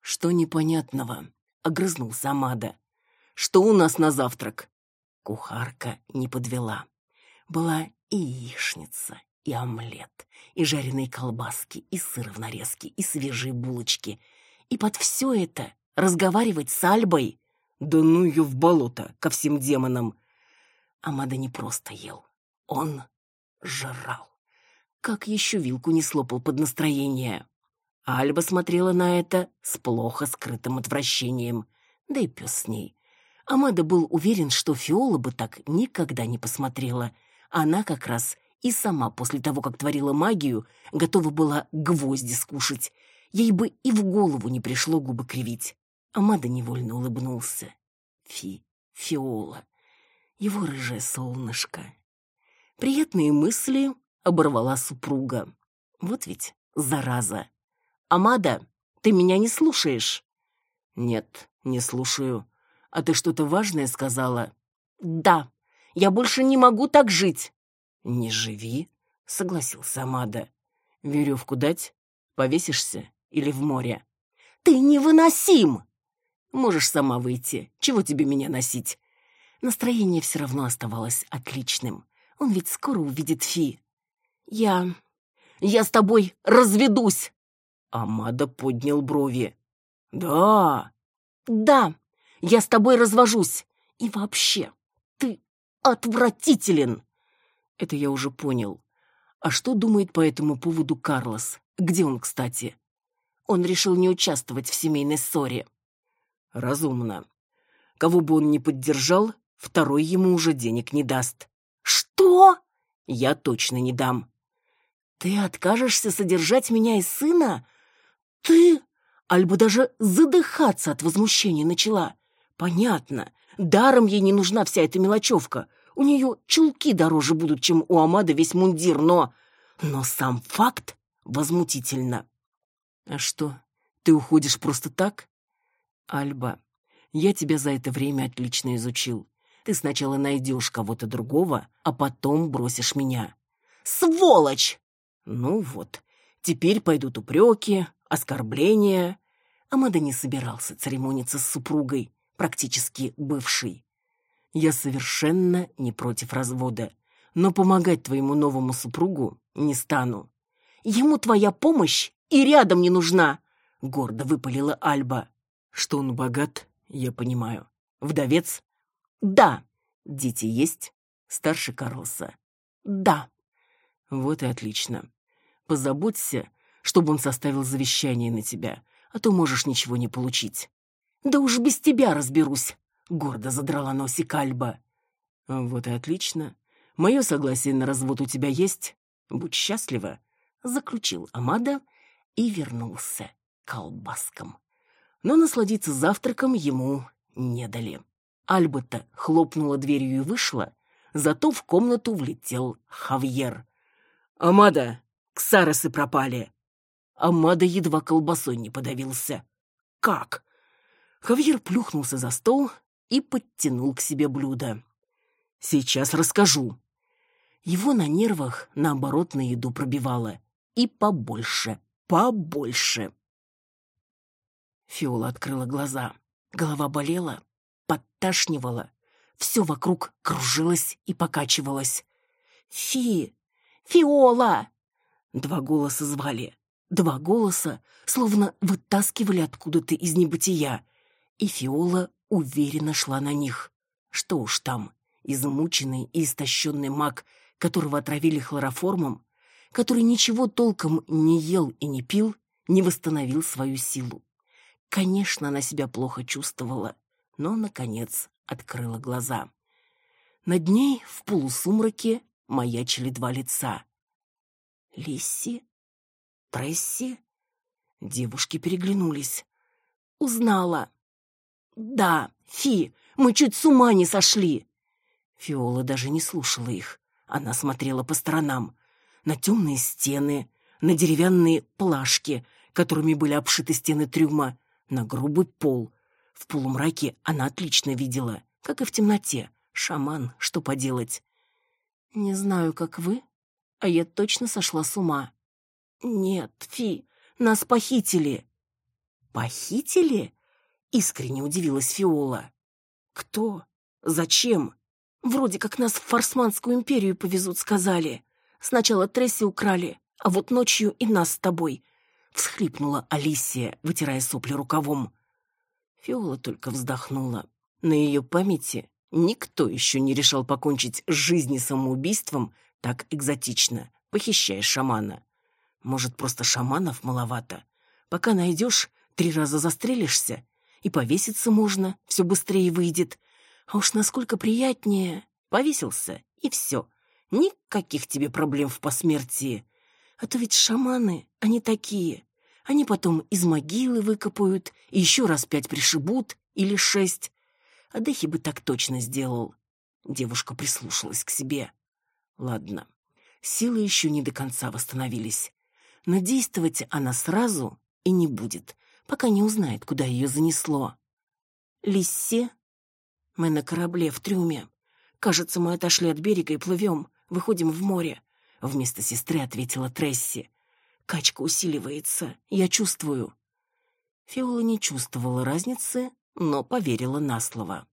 «Что непонятного?» — огрызнулся Амада. «Что у нас на завтрак?» Кухарка не подвела. Была и яичница, и омлет, и жареные колбаски, и сыр в нарезке, и свежие булочки. И под все это разговаривать с Альбой? Да ну ее в болото, ко всем демонам! Амада не просто ел, он жрал. Как еще вилку не слопал под настроение? Альба смотрела на это с плохо скрытым отвращением. Да и пес с ней. Амада был уверен, что Фиола бы так никогда не посмотрела. Она как раз и сама после того, как творила магию, готова была гвозди скушать. Ей бы и в голову не пришло губы кривить. Амада невольно улыбнулся. Фи, Фиола, его рыжее солнышко. Приятные мысли оборвала супруга. Вот ведь зараза. «Амада, ты меня не слушаешь?» «Нет, не слушаю. А ты что-то важное сказала?» «Да, Я больше не могу так жить!» «Не живи», — согласился Амада. «Веревку дать? Повесишься или в море?» «Ты невыносим!» «Можешь сама выйти. Чего тебе меня носить?» Настроение все равно оставалось отличным. Он ведь скоро увидит Фи. «Я... я с тобой разведусь!» Амада поднял брови. «Да!» «Да, я с тобой развожусь. И вообще, отвратителен!» Это я уже понял. А что думает по этому поводу Карлос? Где он, кстати? Он решил не участвовать в семейной ссоре. Разумно. Кого бы он ни поддержал, второй ему уже денег не даст. Что? Я точно не дам. Ты откажешься содержать меня и сына? Ты... Альба даже задыхаться от возмущения начала. Понятно. Даром ей не нужна вся эта мелочевка. У нее чулки дороже будут, чем у Амада весь мундир, но... Но сам факт возмутительно. А что, ты уходишь просто так? Альба, я тебя за это время отлично изучил. Ты сначала найдешь кого-то другого, а потом бросишь меня. Сволочь! Ну вот, теперь пойдут упреки, оскорбления. Амада не собирался церемониться с супругой, практически бывшей. Я совершенно не против развода, но помогать твоему новому супругу не стану. Ему твоя помощь и рядом не нужна, гордо выпалила Альба. Что он богат, я понимаю. Вдовец? Да. Дети есть? Старше Карлса? Да. Вот и отлично. Позаботься, чтобы он составил завещание на тебя, а то можешь ничего не получить. Да уж без тебя разберусь, гордо задрала носик Альба. Вот и отлично. Мое согласие на развод у тебя есть? Будь счастлива, заключил Амада и вернулся к колбаскам но насладиться завтраком ему не дали. Альберта хлопнула дверью и вышла, зато в комнату влетел Хавьер. «Амада, ксаросы пропали!» Амада едва колбасой не подавился. «Как?» Хавьер плюхнулся за стол и подтянул к себе блюдо. «Сейчас расскажу». Его на нервах, наоборот, на еду пробивало. И побольше, побольше. Фиола открыла глаза. Голова болела, подташнивала. Все вокруг кружилось и покачивалось. «Фи! Фиола!» Два голоса звали. Два голоса словно вытаскивали откуда-то из небытия. И Фиола уверенно шла на них. Что уж там, измученный и истощенный маг, которого отравили хлороформом, который ничего толком не ел и не пил, не восстановил свою силу. Конечно, она себя плохо чувствовала, но, наконец, открыла глаза. Над ней в полусумраке маячили два лица. Лисси? Тресси? Девушки переглянулись. Узнала. Да, Фи, мы чуть с ума не сошли. Фиола даже не слушала их. Она смотрела по сторонам. На темные стены, на деревянные плашки, которыми были обшиты стены трюма, на грубый пол. В полумраке она отлично видела, как и в темноте. Шаман, что поделать? Не знаю, как вы, а я точно сошла с ума. Нет, Фи, нас похитили. Похитили? Искренне удивилась Фиола. Кто? Зачем? Вроде как нас в Форсманскую империю повезут, сказали. Сначала Тресси украли, а вот ночью и нас с тобой. — всхлипнула Алисия, вытирая сопли рукавом. Фиола только вздохнула. На ее памяти никто еще не решал покончить с жизнью самоубийством так экзотично, похищая шамана. Может, просто шаманов маловато? Пока найдешь, три раза застрелишься, и повеситься можно, все быстрее выйдет. А уж насколько приятнее. Повесился, и все. Никаких тебе проблем в посмертии. А то ведь шаманы, они такие. Они потом из могилы выкопают и еще раз пять пришибут или шесть. А Дехи бы так точно сделал. Девушка прислушалась к себе. Ладно, силы еще не до конца восстановились. Но действовать она сразу и не будет, пока не узнает, куда ее занесло. Лиссе? Мы на корабле в трюме. Кажется, мы отошли от берега и плывем, выходим в море. Вместо сестры ответила Тресси. Качка усиливается, я чувствую. Фиола не чувствовала разницы, но поверила на слово.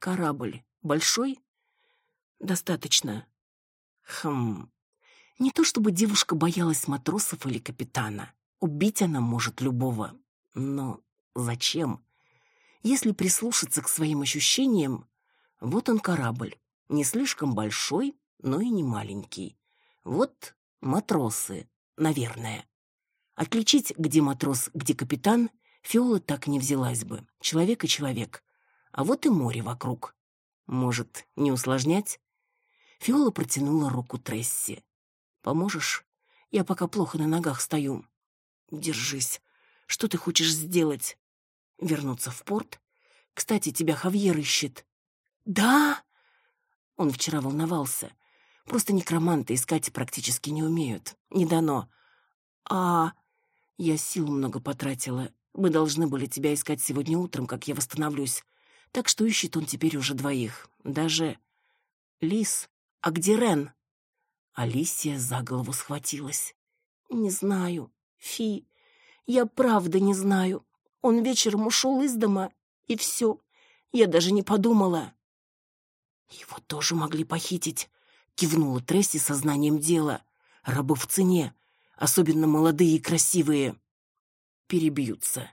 Корабль большой? Достаточно. Хм. Не то чтобы девушка боялась матросов или капитана. Убить она может любого. Но зачем? Если прислушаться к своим ощущениям, вот он корабль. Не слишком большой, но и не маленький. Вот матросы, наверное. Отличить, где матрос, где капитан, Фиола так не взялась бы. Человек и человек. А вот и море вокруг. Может, не усложнять? Фиола протянула руку Тресси. «Поможешь? Я пока плохо на ногах стою». «Держись. Что ты хочешь сделать?» «Вернуться в порт? Кстати, тебя Хавьер ищет». «Да?» Он вчера волновался. Просто некроманты искать практически не умеют. Не дано. «А...» Я сил много потратила. Мы должны были тебя искать сегодня утром, как я восстановлюсь. Так что ищет он теперь уже двоих. Даже... Лис, а где Рен? Алисия за голову схватилась. Не знаю, Фи. Я правда не знаю. Он вечером ушел из дома, и все. Я даже не подумала. Его тоже могли похитить, кивнула Тресси сознанием дела. Рабы в цене, особенно молодые и красивые. Перебьются.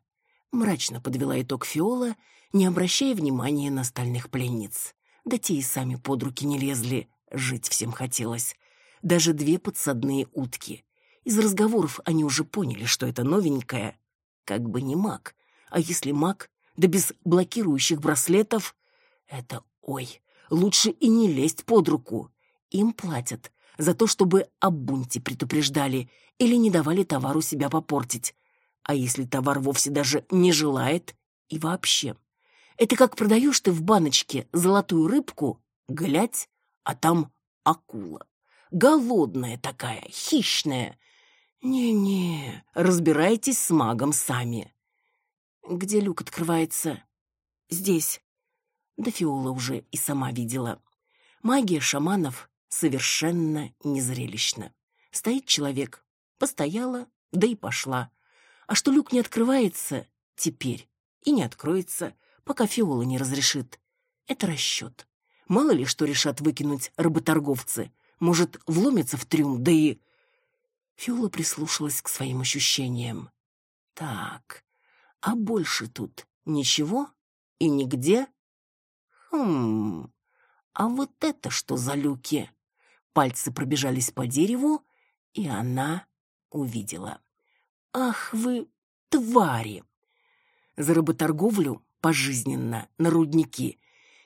Мрачно подвела итог Фиола, не обращая внимания на остальных пленниц. Да те и сами под руки не лезли, жить всем хотелось. Даже две подсадные утки. Из разговоров они уже поняли, что это новенькое. Как бы не маг. А если маг, да без блокирующих браслетов, это ой, лучше и не лезть под руку. Им платят за то, чтобы о бунте предупреждали или не давали товару себя попортить. А если товар вовсе даже не желает и вообще. Это как продаешь ты в баночке золотую рыбку, глядь, а там акула. Голодная такая, хищная. Не-не, разбирайтесь с магом сами. Где люк открывается? Здесь. Да Фиола уже и сама видела. Магия шаманов совершенно незрелищна. Стоит человек, постояла, да и пошла. А что люк не открывается теперь и не откроется, пока Фиола не разрешит. Это расчет. Мало ли что решат выкинуть работорговцы. Может, вломятся в трюм, да и... Фиола прислушалась к своим ощущениям. Так, а больше тут ничего и нигде? Хм, а вот это что за люки? Пальцы пробежались по дереву, и она увидела. Ах вы, твари! За работорговлю пожизненно на рудники,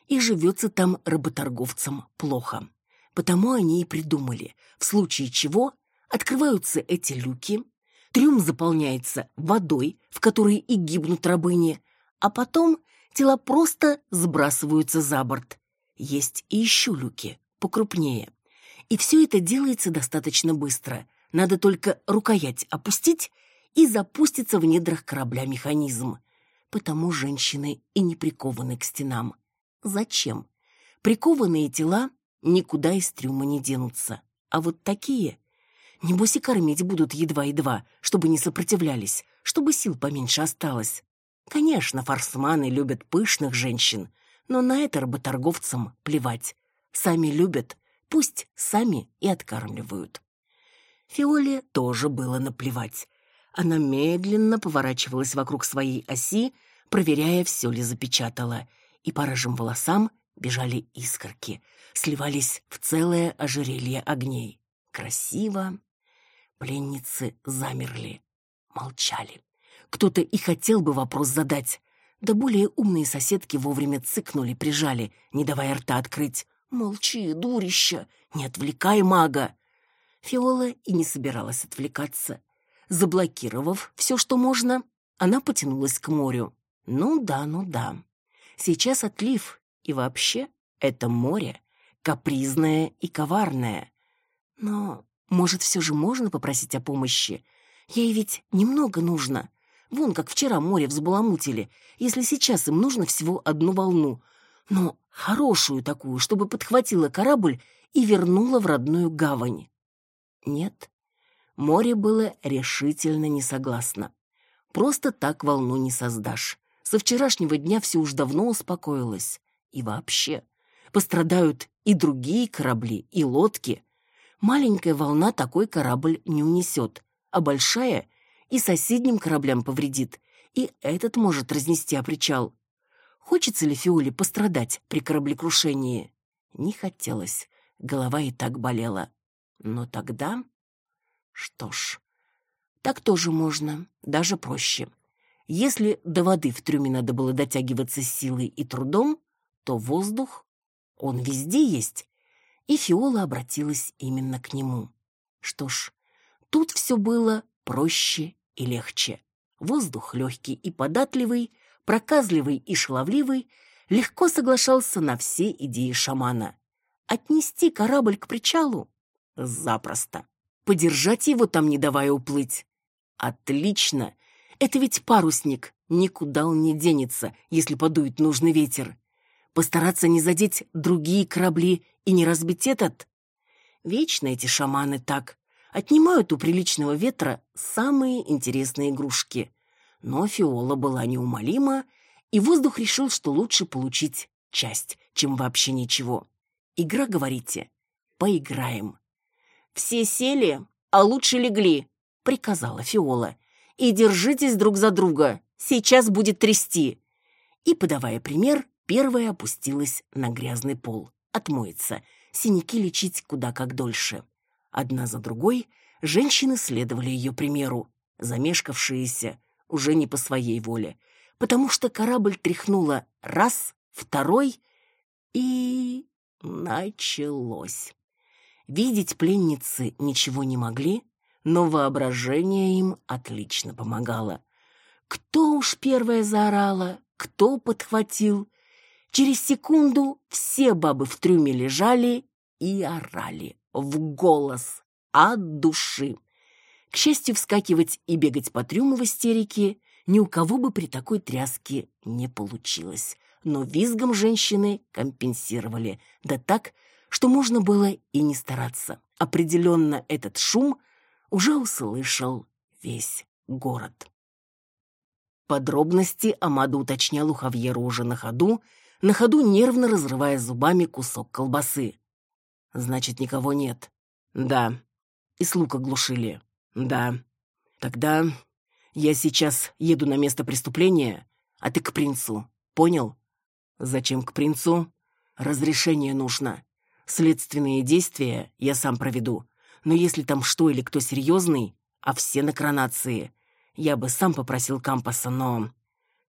и живется там работорговцам плохо. Потому они и придумали, в случае чего открываются эти люки, трюм заполняется водой, в которой и гибнут рабыни, а потом тела просто сбрасываются за борт. Есть и еще люки, покрупнее. И все это делается достаточно быстро. Надо только рукоять опустить, и запустится в недрах корабля механизм. Потому женщины и не прикованы к стенам. Зачем? Прикованные тела никуда из трюма не денутся. А вот такие... Небось и кормить будут едва-едва, чтобы не сопротивлялись, чтобы сил поменьше осталось. Конечно, форсманы любят пышных женщин, но на это работорговцам плевать. Сами любят, пусть сами и откармливают. Фиоле тоже было наплевать. Она медленно поворачивалась вокруг своей оси, проверяя, все ли запечатала, и по рыжим волосам бежали искорки, сливались в целое ожерелье огней. Красиво. Пленницы замерли, молчали. Кто-то и хотел бы вопрос задать, да более умные соседки вовремя цыкнули, прижали, не давая рта открыть. «Молчи, дурища, не отвлекай мага!» Фиола и не собиралась отвлекаться. Заблокировав все, что можно, она потянулась к морю. Ну да, ну да. Сейчас отлив, и вообще это море капризное и коварное. Но, может, все же можно попросить о помощи? Ей ведь немного нужно. Вон как вчера море взбаламутили, если сейчас им нужно всего одну волну. но хорошую такую, чтобы подхватила корабль и вернула в родную гавань. Нет, море было решительно не согласно. Просто так волну не создашь. Со вчерашнего дня все уж давно успокоилось. И вообще, пострадают и другие корабли, и лодки. Маленькая волна такой корабль не унесет, а большая и соседним кораблям повредит, и этот может разнести о причал. Хочется ли Фиоле пострадать при кораблекрушении? Не хотелось, голова и так болела. Но тогда... Что ж, так тоже можно, даже проще. Если до воды в трюме надо было дотягиваться силой и трудом, то воздух, он везде есть. И Фиола обратилась именно к нему. Что ж, тут все было проще и легче. Воздух легкий и податливый, проказливый и шаловливый, легко соглашался на все идеи шамана. Отнести корабль к причалу? Запросто. Подержать его там, не давая уплыть? Отлично. Это ведь парусник. Никуда он не денется, если подует нужный ветер. Постараться не задеть другие корабли и не разбить этот? Вечно эти шаманы так отнимают у приличного ветра самые интересные игрушки. Но Фиола была неумолима, и воздух решил, что лучше получить часть, чем вообще ничего. Игра, говорите? Поиграем. Все сели, а лучше легли, приказала Фиола. И держитесь друг за друга, сейчас будет трясти. И, подавая пример, первая опустилась на грязный пол. Отмоется, синяки лечить куда как дольше. Одна за другой женщины следовали ее примеру, замешкавшиеся уже не по своей воле, потому что корабль тряхнула раз, второй, и началось. Видеть пленницы ничего не могли, но воображение им отлично помогало. Кто уж первая заорала, кто подхватил. Через секунду все бабы в трюме лежали и орали в голос, от души. К счастью, вскакивать и бегать по трюму в истерике ни у кого бы при такой тряске не получилось. Но визгом женщины компенсировали, да так, что можно было и не стараться. Определенно этот шум уже услышал весь город. Подробности Амада уточнял у Хавьера уже на ходу, на ходу нервно разрывая зубами кусок колбасы. Значит, никого нет. Да. И с лука глушили. Да. Тогда я сейчас еду на место преступления, а ты к принцу. Понял? Зачем к принцу? Разрешение нужно. Следственные действия я сам проведу. Но если там что или кто серьезный, а все на коронации, я бы сам попросил Кампаса, но...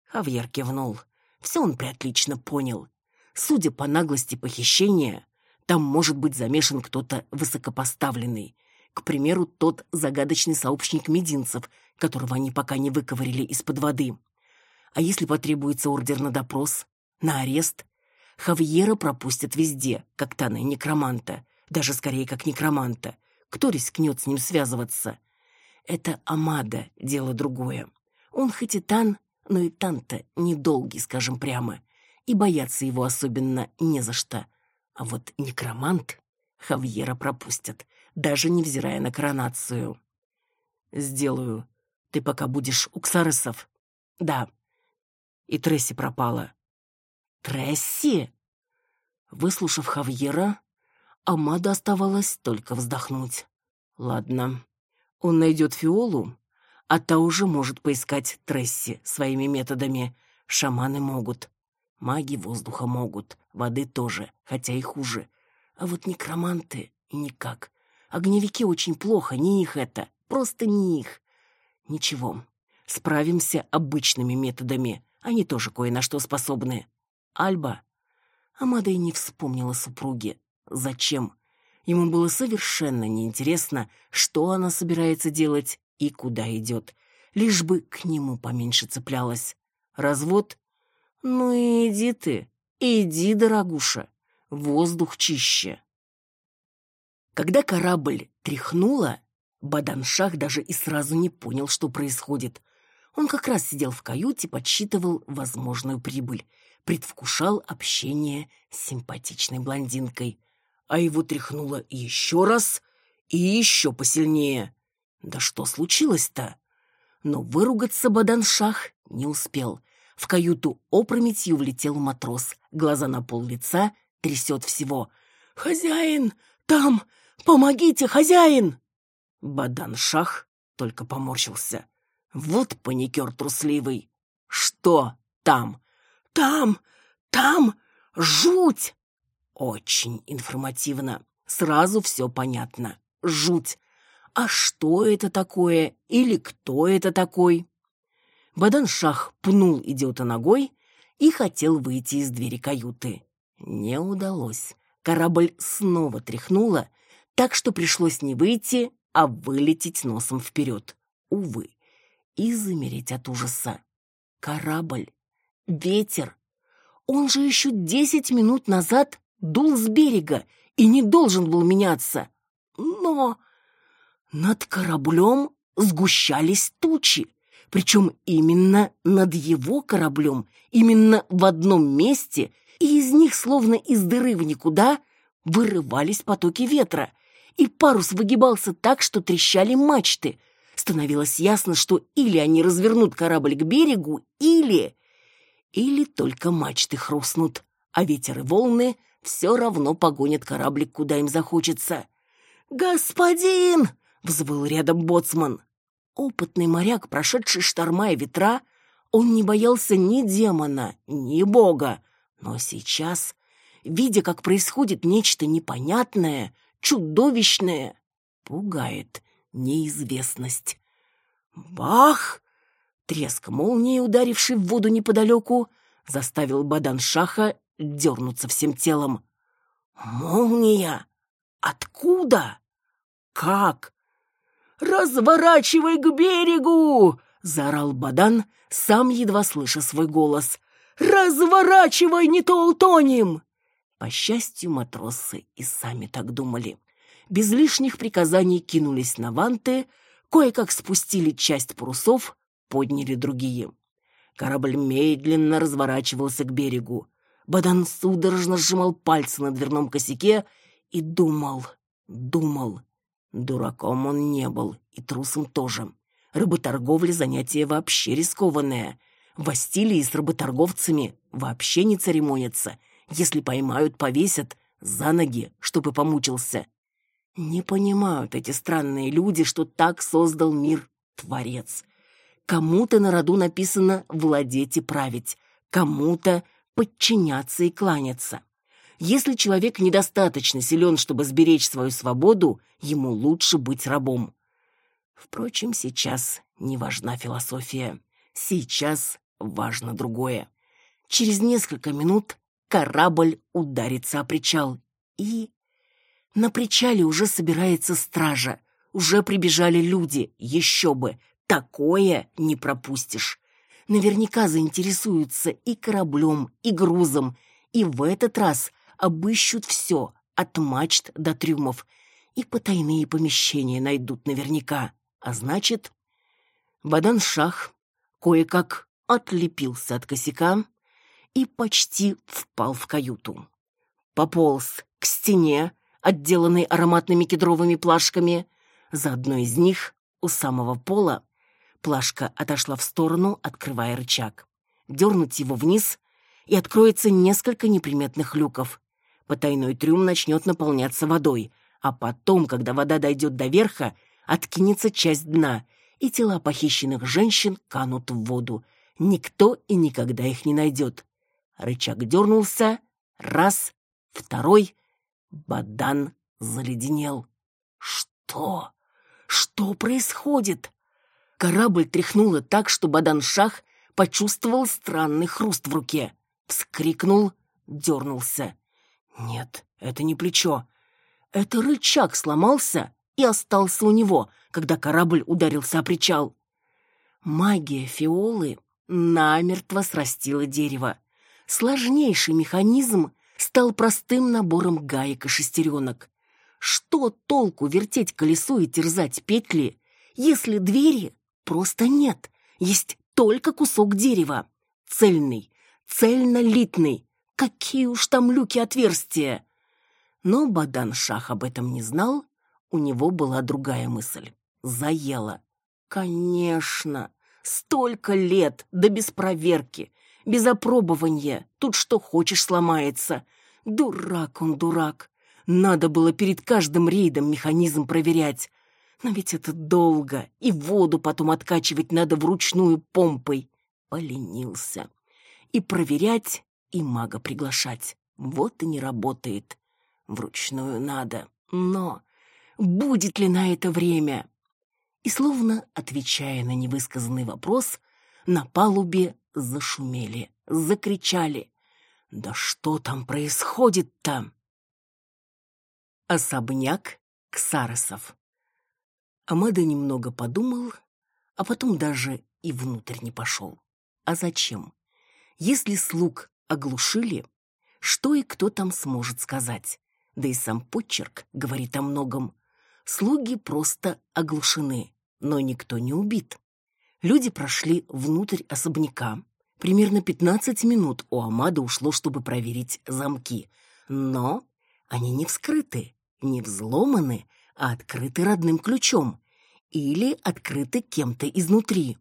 Хавьер кивнул. Все он приотлично понял. Судя по наглости похищения, там может быть замешан кто-то высокопоставленный. К примеру, тот загадочный сообщник мединцев, которого они пока не выковырили из-под воды. А если потребуется ордер на допрос, на арест? Хавьера пропустят везде, как Тана и некроманта. Даже скорее, как некроманта. Кто рискнет с ним связываться? Это Амада, дело другое. Он хоть и Тан, но и Тан-то недолгий, скажем прямо. И бояться его особенно не за что. А вот некромант Хавьера пропустят, даже невзирая на коронацию. «Сделаю. Ты пока будешь у Ксаресов?» «Да». И Тресси пропала. «Тресси?» Выслушав Хавьера, Амада оставалось только вздохнуть. «Ладно, он найдет Фиолу, а та уже может поискать Тресси своими методами. Шаманы могут. Маги воздуха могут, воды тоже, хотя и хуже. А вот некроманты никак. Огневики очень плохо, не их это, просто не их. Ничего, справимся обычными методами, они тоже кое на что способны. Альба. Амада и не вспомнила супруги. Зачем? Ему было совершенно неинтересно, что она собирается делать и куда идет, лишь бы к нему поменьше цеплялась. Развод «Ну иди ты, иди, дорогуша, воздух чище». Когда корабль тряхнуло, Баданшах даже и сразу не понял, что происходит. Он как раз сидел в каюте, подсчитывал возможную прибыль. предвкушал общение с симпатичной блондинкой. А его тряхнуло еще раз и еще посильнее. Да что случилось-то? Но выругаться Баданшах не успел. В каюту опрометью влетел матрос. Глаза на пол лица, трясет всего. «Хозяин! Там! Помогите, хозяин!» Баданшах только поморщился. Вот паникер трусливый. «Что там?» «Там! Там! Жуть!» Очень информативно. Сразу все понятно. Жуть. А что это такое или кто это такой? Бадан-Шах пнул идиота ногой и хотел выйти из двери каюты. Не удалось. Корабль снова тряхнуло, так что пришлось не выйти, а вылететь носом вперед. Увы. И замереть от ужаса. Корабль. Ветер. Он же еще десять минут назад дул с берега и не должен был меняться. Но над кораблем сгущались тучи, причем именно над его кораблем, именно в одном месте, и из них, словно из дыры в никуда, вырывались потоки ветра, и парус выгибался так, что трещали мачты. Становилось ясно, что или они развернут корабль к берегу, или... Или только мачты хрустнут, а ветер и волны все равно погонят кораблик, куда им захочется. «Господин!» — взвыл рядом боцман. Опытный моряк, прошедший шторма и ветра, он не боялся ни демона, ни бога. Но сейчас, видя, как происходит нечто непонятное, чудовищное, пугает неизвестность. Бах! Треск молнии, ударивший в воду неподалеку, заставил Бадан-Шаха дернуться всем телом. «Молния! Откуда? Как? «Разворачивай к берегу!» — заорал Бадан, сам едва слыша свой голос. «Разворачивай, не то утонем!» По счастью, матросы и сами так думали. Без лишних приказаний кинулись на ванты, кое-как спустили часть парусов, подняли другие. Корабль медленно разворачивался к берегу. Бадан судорожно сжимал пальцы на дверном косяке и думал, думал. Дураком он не был, и трусом тоже. Рыботорговля — занятие вообще рискованное. В Астилии с рыботорговцами вообще не церемонятся. Если поймают, повесят за ноги, чтобы помучился. Не понимают эти странные люди, что так создал мир Творец. Кому-то на роду написано «владеть и править», кому-то «подчиняться и кланяться». Если человек недостаточно силен, чтобы сберечь свою свободу, ему лучше быть рабом. Впрочем, сейчас не важна философия. Сейчас важно другое. Через несколько минут корабль ударится о причал. И... На причале уже собирается стража. Уже прибежали люди. Еще бы. Такое не пропустишь. Наверняка заинтересуются и кораблем, и грузом. И в этот раз обыщут все, от мачт до трюмов, и потайные помещения найдут наверняка. А значит, Бадан-Шах кое-как отлепился от косяка и почти впал в каюту. Пополз к стене, отделанной ароматными кедровыми плашками. За одной из них, у самого пола, плашка отошла в сторону, открывая рычаг. Дернуть его вниз, и откроется несколько неприметных люков. Потайной трюм начнет наполняться водой, а потом, когда вода дойдет до верха, откинется часть дна, и тела похищенных женщин канут в воду. Никто и никогда их не найдет. Рычаг дернулся. Раз, второй. Бадан заледенел. Что? Что происходит? Корабль тряхнуло так, что Бадан-Шах почувствовал странный хруст в руке. Вскрикнул, дернулся. Нет, это не плечо. Это рычаг сломался и остался у него, когда корабль ударился о причал. Магия фиолы намертво срастила дерево. Сложнейший механизм стал простым набором гаек и шестеренок. Что толку вертеть колесо и терзать петли, если двери просто нет, есть только кусок дерева, цельный, цельнолитный. Какие уж там люки-отверстия! Но Бадан-Шах об этом не знал, у него была другая мысль. Заело. Конечно, столько лет, да без проверки, без опробования. Тут что хочешь сломается. Дурак он, дурак. Надо было перед каждым рейдом механизм проверять. Но ведь это долго, и воду потом откачивать надо вручную помпой. Поленился. И проверять, и мага приглашать. Вот и не работает. Вручную надо. Но будет ли на это время? И словно отвечая на невысказанный вопрос, на палубе зашумели, закричали. Да что там происходит-то? Особняк Ксаросов. Амада немного подумал, а потом даже и внутрь не пошел. А зачем? Если слуг оглушили, что и кто там сможет сказать? Да и сам почерк говорит о многом. Слуги просто оглушены, но никто не убит. Люди прошли внутрь особняка. Примерно 15 минут у Амада ушло, чтобы проверить замки. Но они не вскрыты, не взломаны, а открыты родным ключом или открыты кем-то изнутри.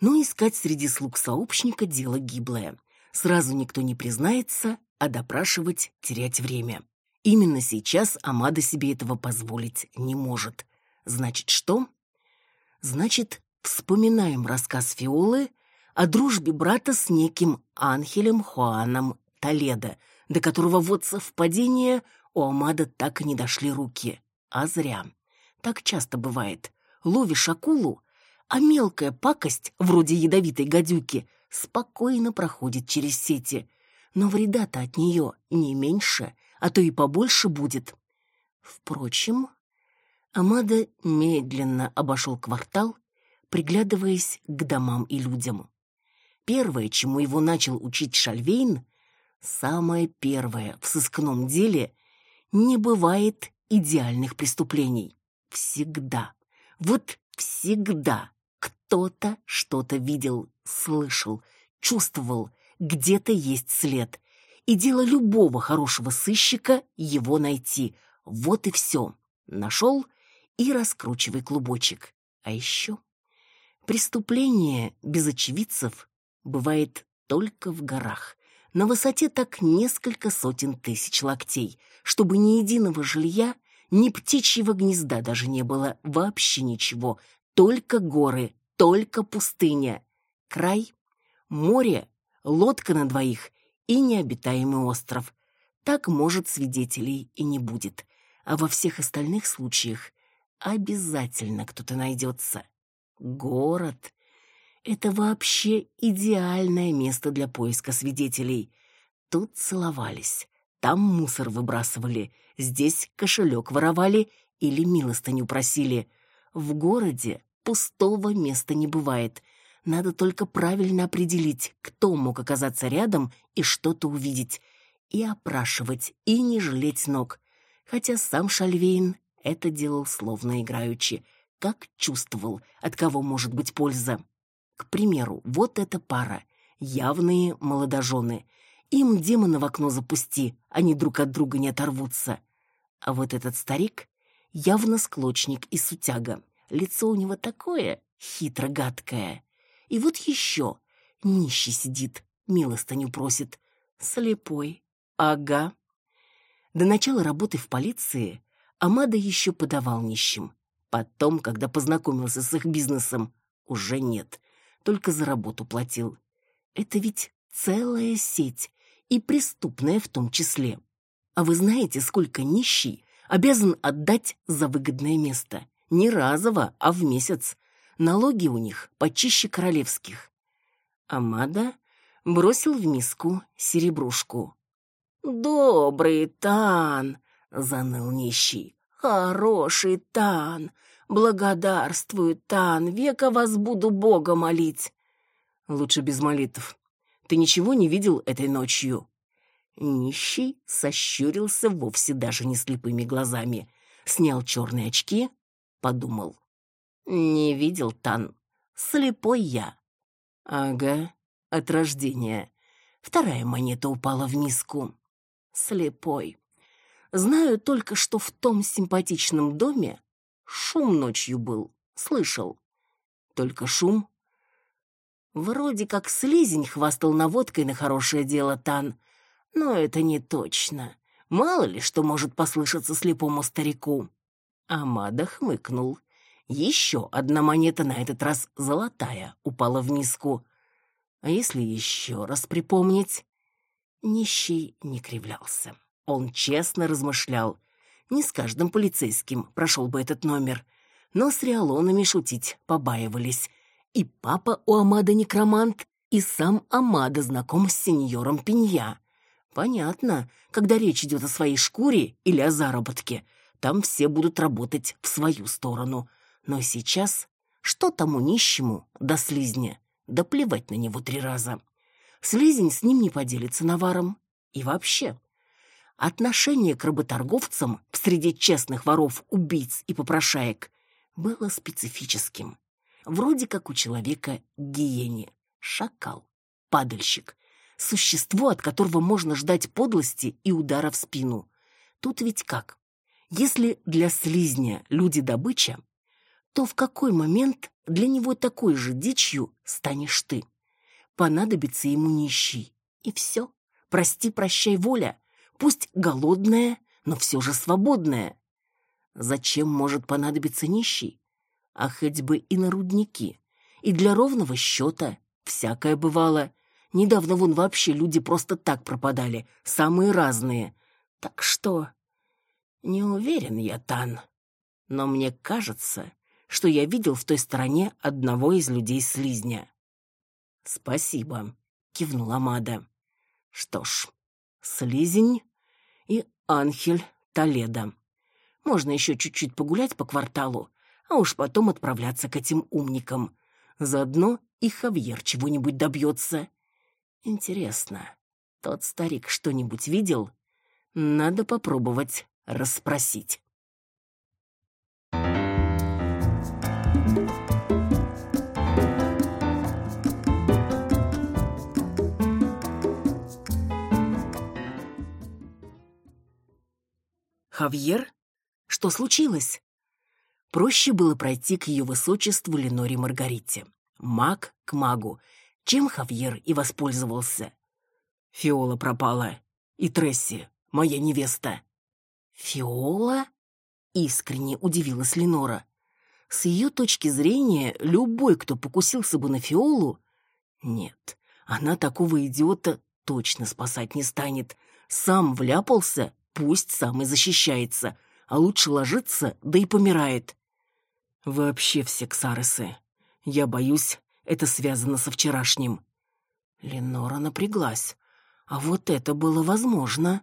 Но искать среди слуг сообщника дело гиблое. Сразу никто не признается, а допрашивать, терять время. Именно сейчас Амада себе этого позволить не может. Значит, что? Значит, вспоминаем рассказ Фиолы о дружбе брата с неким Анхелем Хуаном Толедо, до которого вот совпадение у Амада так и не дошли руки. А зря. Так часто бывает. Ловишь акулу, а мелкая пакость, вроде ядовитой гадюки, спокойно проходит через сети. Но вреда-то от нее не меньше, а то и побольше будет. Впрочем, Амада медленно обошел квартал, приглядываясь к домам и людям. Первое, чему его начал учить Шальвейн, самое первое в сыскном деле не бывает идеальных преступлений. Всегда. Вот всегда кто-то что-то видел, слышал, чувствовал, где-то есть след. И дело любого хорошего сыщика его найти. Вот и все. Нашел и раскручивай клубочек. А еще преступление без очевидцев бывает только в горах на высоте так несколько сотен тысяч локтей, чтобы ни единого жилья, ни птичьего гнезда даже не было, вообще ничего, только горы, только пустыня, край, море, лодка на двоих и необитаемый остров. Так, может, свидетелей и не будет, а во всех остальных случаях обязательно кто-то найдется. Город это вообще идеальное место для поиска свидетелей. Тут целовались, там мусор выбрасывали, здесь кошелек воровали или милостыню просили. В городе пустого места не бывает. Надо только правильно определить, кто мог оказаться рядом и что-то увидеть. И опрашивать, и не жалеть ног. Хотя сам Шальвейн это делал словно играючи, как чувствовал, от кого может быть польза. К примеру, вот эта пара, явные молодожены. Им демона в окно запусти, они друг от друга не оторвутся. А вот этот старик явно склочник и сутяга. Лицо у него такое хитро-гадкое. И вот еще нищий сидит, милостыню просит. Слепой. Ага. До начала работы в полиции Амада еще подавал нищим. Потом, когда познакомился с их бизнесом, уже нет только за работу платил. Это ведь целая сеть, и преступная в том числе. А вы знаете, сколько нищий обязан отдать за выгодное место? Не разово, а в месяц. Налоги у них почище королевских. Амада бросил в миску серебрушку. «Добрый Тан!» — заныл нищий. «Хороший Тан! Благодарствую, Тан, века вас буду Бога молить. Лучше без молитв. Ты ничего не видел этой ночью? Нищий сощурился вовсе даже не слепыми глазами. Снял черные очки, подумал. Не видел, Тан. Слепой я. Ага, от рождения. Вторая монета упала в миску. Слепой. Знаю только, что в том симпатичном доме шум ночью был. Слышал. Только шум. Вроде как слизень хвастал наводкой на хорошее дело Тан. Но это не точно. Мало ли, что может послышаться слепому старику. Амада хмыкнул. Еще одна монета, на этот раз золотая, упала в миску. А если еще раз припомнить? Нищий не кривлялся. Он честно размышлял. Не с каждым полицейским прошел бы этот номер, но с реалонами шутить побаивались. И папа у Амада некромант, и сам Амада знаком с сеньором Пинья. Понятно, когда речь идет о своей шкуре или о заработке, там все будут работать в свою сторону. Но сейчас что тому нищему до слизня? Да плевать на него три раза. Слизень с ним не поделится наваром. И вообще, отношение к работорговцам в среде честных воров, убийц и попрошаек было специфическим. Вроде как у человека гиене, шакал, падальщик, существо, от которого можно ждать подлости и удара в спину. Тут ведь как? Если для слизня люди добыча, то в какой момент для него такой же дичью станешь ты? Понадобится ему нищий. И все. Прости, прощай, воля. Пусть голодная, но все же свободная. Зачем может понадобиться нищий? А хоть бы и на рудники. И для ровного счета. Всякое бывало. Недавно вон вообще люди просто так пропадали. Самые разные. Так что... Не уверен я, Тан. Но мне кажется, что я видел в той стороне одного из людей-слизня. «Спасибо», — кивнула Мада. «Что ж, слизень и Анхель Толедо. Можно еще чуть-чуть погулять по кварталу, а уж потом отправляться к этим умникам. Заодно и Хавьер чего-нибудь добьется. Интересно, тот старик что-нибудь видел? Надо попробовать расспросить. Хавьер? Что случилось? Проще было пройти к ее высочеству Леноре Маргарите. Маг к магу. Чем Хавьер и воспользовался. Фиола пропала. И Тресси, моя невеста. Фиола? Искренне удивилась Ленора. С ее точки зрения, любой, кто покусился бы на Фиолу... Нет, она такого идиота точно спасать не станет. Сам вляпался, Пусть сам и защищается, а лучше ложится, да и помирает. Вообще все ксаресы. Я боюсь, это связано со вчерашним. Ленора напряглась. А вот это было возможно.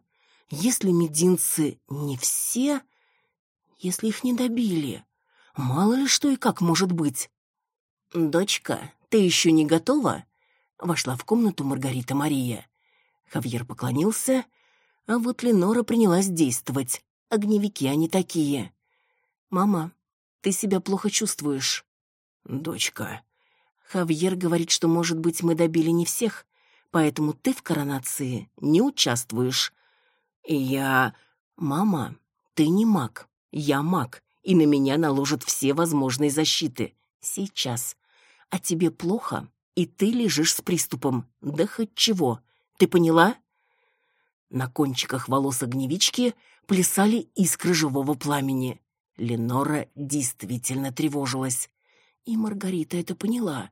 Если мединцы не все, если их не добили, мало ли что и как может быть. «Дочка, ты еще не готова?» Вошла в комнату Маргарита Мария. Хавьер поклонился а вот Ленора принялась действовать. Огневики они такие. «Мама, ты себя плохо чувствуешь?» «Дочка». Хавьер говорит, что, может быть, мы добили не всех, поэтому ты в коронации не участвуешь. Я... Мама, ты не маг. Я маг, и на меня наложат все возможные защиты. Сейчас. А тебе плохо, и ты лежишь с приступом. Да хоть чего. Ты поняла?» На кончиках волос огневички плясали искры живого пламени. Ленора действительно тревожилась. И Маргарита это поняла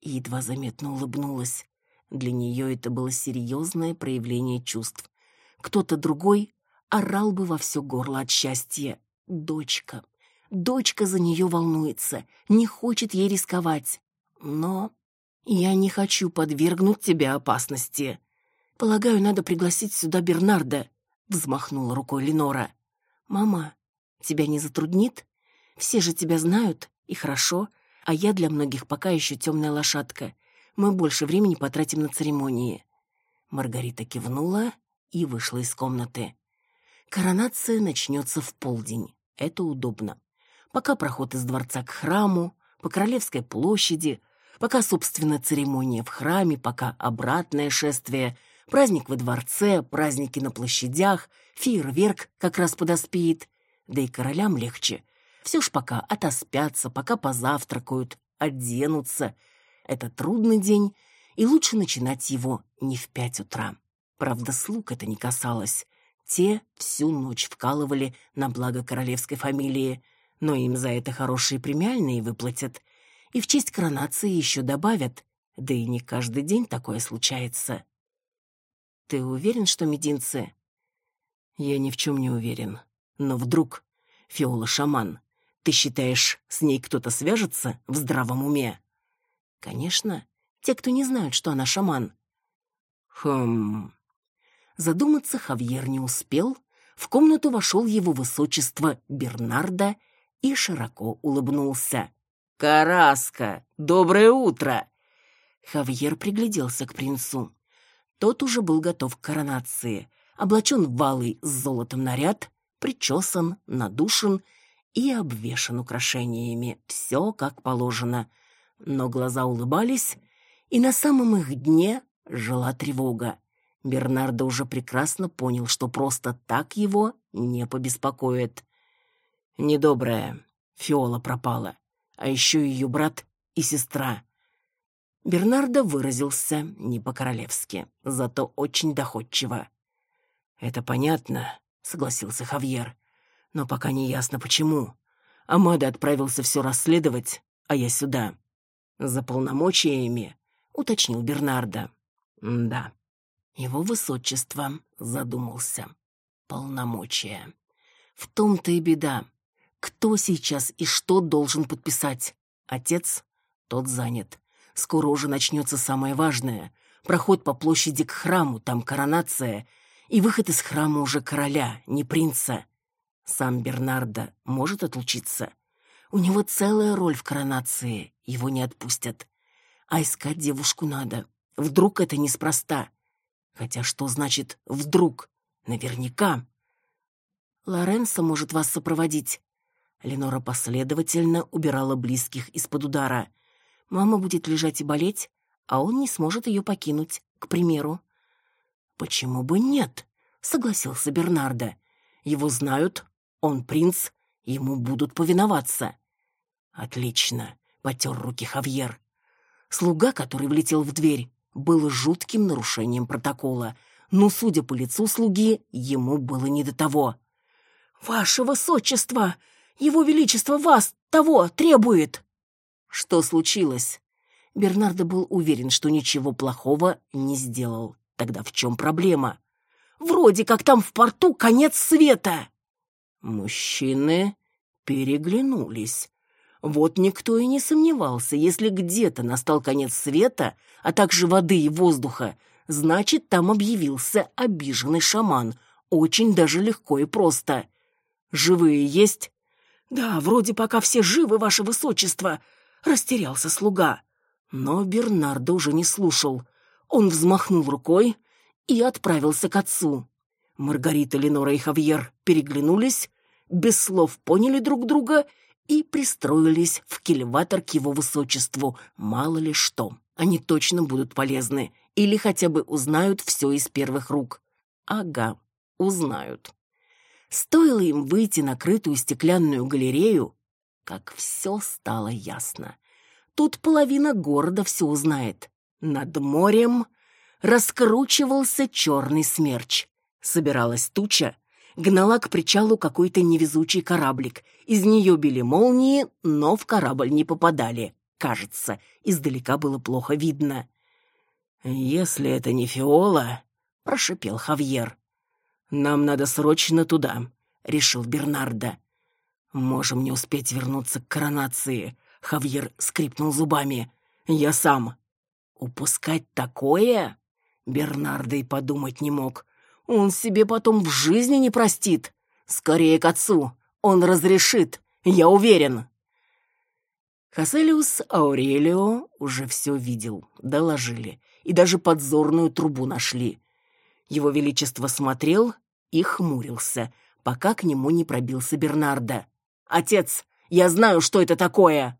и едва заметно улыбнулась. Для нее это было серьезное проявление чувств. Кто-то другой орал бы во все горло от счастья. Дочка. Дочка за нее волнуется, не хочет ей рисковать. Но я не хочу подвергнуть тебя опасности. «Полагаю, надо пригласить сюда Бернарда», — взмахнула рукой Ленора. «Мама, тебя не затруднит? Все же тебя знают, и хорошо, а я для многих пока еще темная лошадка. Мы больше времени потратим на церемонии». Маргарита кивнула и вышла из комнаты. Коронация начнется в полдень. Это удобно. Пока проход из дворца к храму, по Королевской площади, пока, собственно, церемония в храме, пока обратное шествие — Праздник во дворце, праздники на площадях, фейерверк как раз подоспеет. Да и королям легче. Все ж пока отоспятся, пока позавтракают, оденутся. Это трудный день, и лучше начинать его не в пять утра. Правда, слуг это не касалось. Те всю ночь вкалывали на благо королевской фамилии, но им за это хорошие премиальные выплатят. И в честь коронации еще добавят, да и не каждый день такое случается. Ты уверен, что мединцы? Я ни в чем не уверен. Но вдруг Фиола шаман. Ты считаешь, с ней кто-то свяжется в здравом уме? Конечно, те, кто не знают, что она шаман. Хм. Задуматься Хавьер не успел. В комнату вошел его высочество Бернарда и широко улыбнулся. «Караска, доброе утро!» Хавьер пригляделся к принцу. Тот уже был готов к коронации, облачен в валый с золотом наряд, причесан, надушен и обвешан украшениями. Все как положено. Но глаза улыбались, и на самом их дне жила тревога. Бернардо уже прекрасно понял, что просто так его не побеспокоит. Недобрая. Фиола пропала. А еще ее брат и сестра. Бернардо выразился не по-королевски, зато очень доходчиво. «Это понятно», — согласился Хавьер. «Но пока не ясно, почему. Амада отправился все расследовать, а я сюда. За полномочиями», — уточнил Бернардо. «Да». Его высочество задумался. Полномочия. В том-то и беда. Кто сейчас и что должен подписать? Отец? Тот занят. Скоро уже начнется самое важное. Проход по площади к храму, там коронация. И выход из храма уже короля, не принца. Сам Бернардо может отлучиться. У него целая роль в коронации, его не отпустят. А искать девушку надо. Вдруг это неспроста. Хотя что значит «вдруг»? Наверняка. Лоренцо может вас сопроводить. Ленора последовательно убирала близких из-под удара. Мама будет лежать и болеть, а он не сможет ее покинуть, к примеру. «Почему бы нет?» — согласился Бернардо. «Его знают, он принц, ему будут повиноваться». «Отлично», — потер руки Хавьер. Слуга, который влетел в дверь, было жутким нарушением протокола, но, судя по лицу слуги, ему было не до того. «Ваше высочество! Его величество вас того требует!» Что случилось? Бернардо был уверен, что ничего плохого не сделал. Тогда в чем проблема? Вроде как там в порту конец света. Мужчины переглянулись. Вот никто и не сомневался, если где-то настал конец света, а также воды и воздуха, значит, там объявился обиженный шаман. Очень даже легко и просто. Живые есть? Да, вроде пока все живы, ваше высочество, растерялся слуга. Но Бернардо уже не слушал. Он взмахнул рукой и отправился к отцу. Маргарита, Ленора и Хавьер переглянулись, без слов поняли друг друга и пристроились в кильватор к его высочеству. Мало ли что. Они точно будут полезны. Или хотя бы узнают все из первых рук. Ага, узнают. Стоило им выйти на крытую стеклянную галерею, как все стало ясно. Тут половина города все узнает. Над морем раскручивался черный смерч. Собиралась туча, гнала к причалу какой-то невезучий кораблик. Из нее били молнии, но в корабль не попадали. Кажется, издалека было плохо видно. «Если это не Фиола», — прошипел Хавьер. «Нам надо срочно туда», — решил Бернардо. «Можем не успеть вернуться к коронации», — Хавьер скрипнул зубами. «Я сам». «Упускать такое?» Бернардо и подумать не мог. Он себе потом в жизни не простит. Скорее к отцу. Он разрешит, я уверен. Хаселиус Аурелио уже все видел, доложили, и даже подзорную трубу нашли. Его Величество смотрел и хмурился, пока к нему не пробился Бернардо. «Отец, я знаю, что это такое!»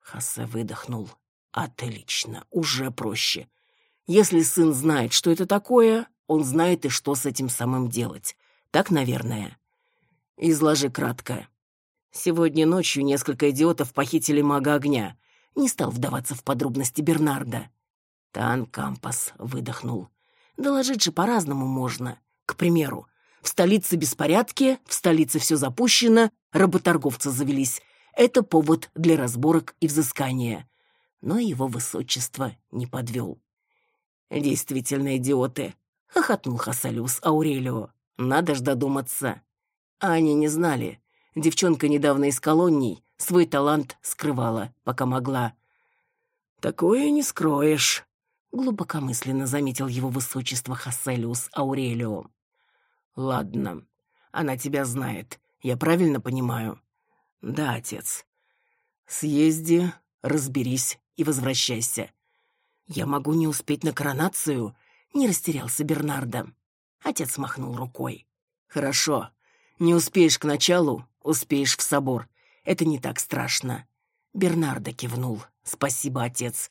Хасе выдохнул. «Отлично, уже проще. Если сын знает, что это такое, он знает и что с этим самым делать. Так, наверное. Изложи кратко. Сегодня ночью несколько идиотов похитили мага огня. Не стал вдаваться в подробности Бернарда. Тан Кампас выдохнул. Доложить же по-разному можно. К примеру, в столице беспорядки, в столице все запущено, работорговцы завелись. Это повод для разборок и взыскания. Но его высочество не подвел. «Действительно идиоты», — хохотнул Хасалиус Аурелио. «Надо ж додуматься». А они не знали. Девчонка недавно из колоний свой талант скрывала, пока могла. «Такое не скроешь», — глубокомысленно заметил его высочество Хасселиус Аурелио. «Ладно, она тебя знает, я правильно понимаю?» «Да, отец. Съезди, разберись и возвращайся. Я могу не успеть на коронацию?» Не растерялся Бернардо. Отец махнул рукой. «Хорошо. Не успеешь к началу, успеешь в собор. Это не так страшно». Бернардо кивнул. «Спасибо, отец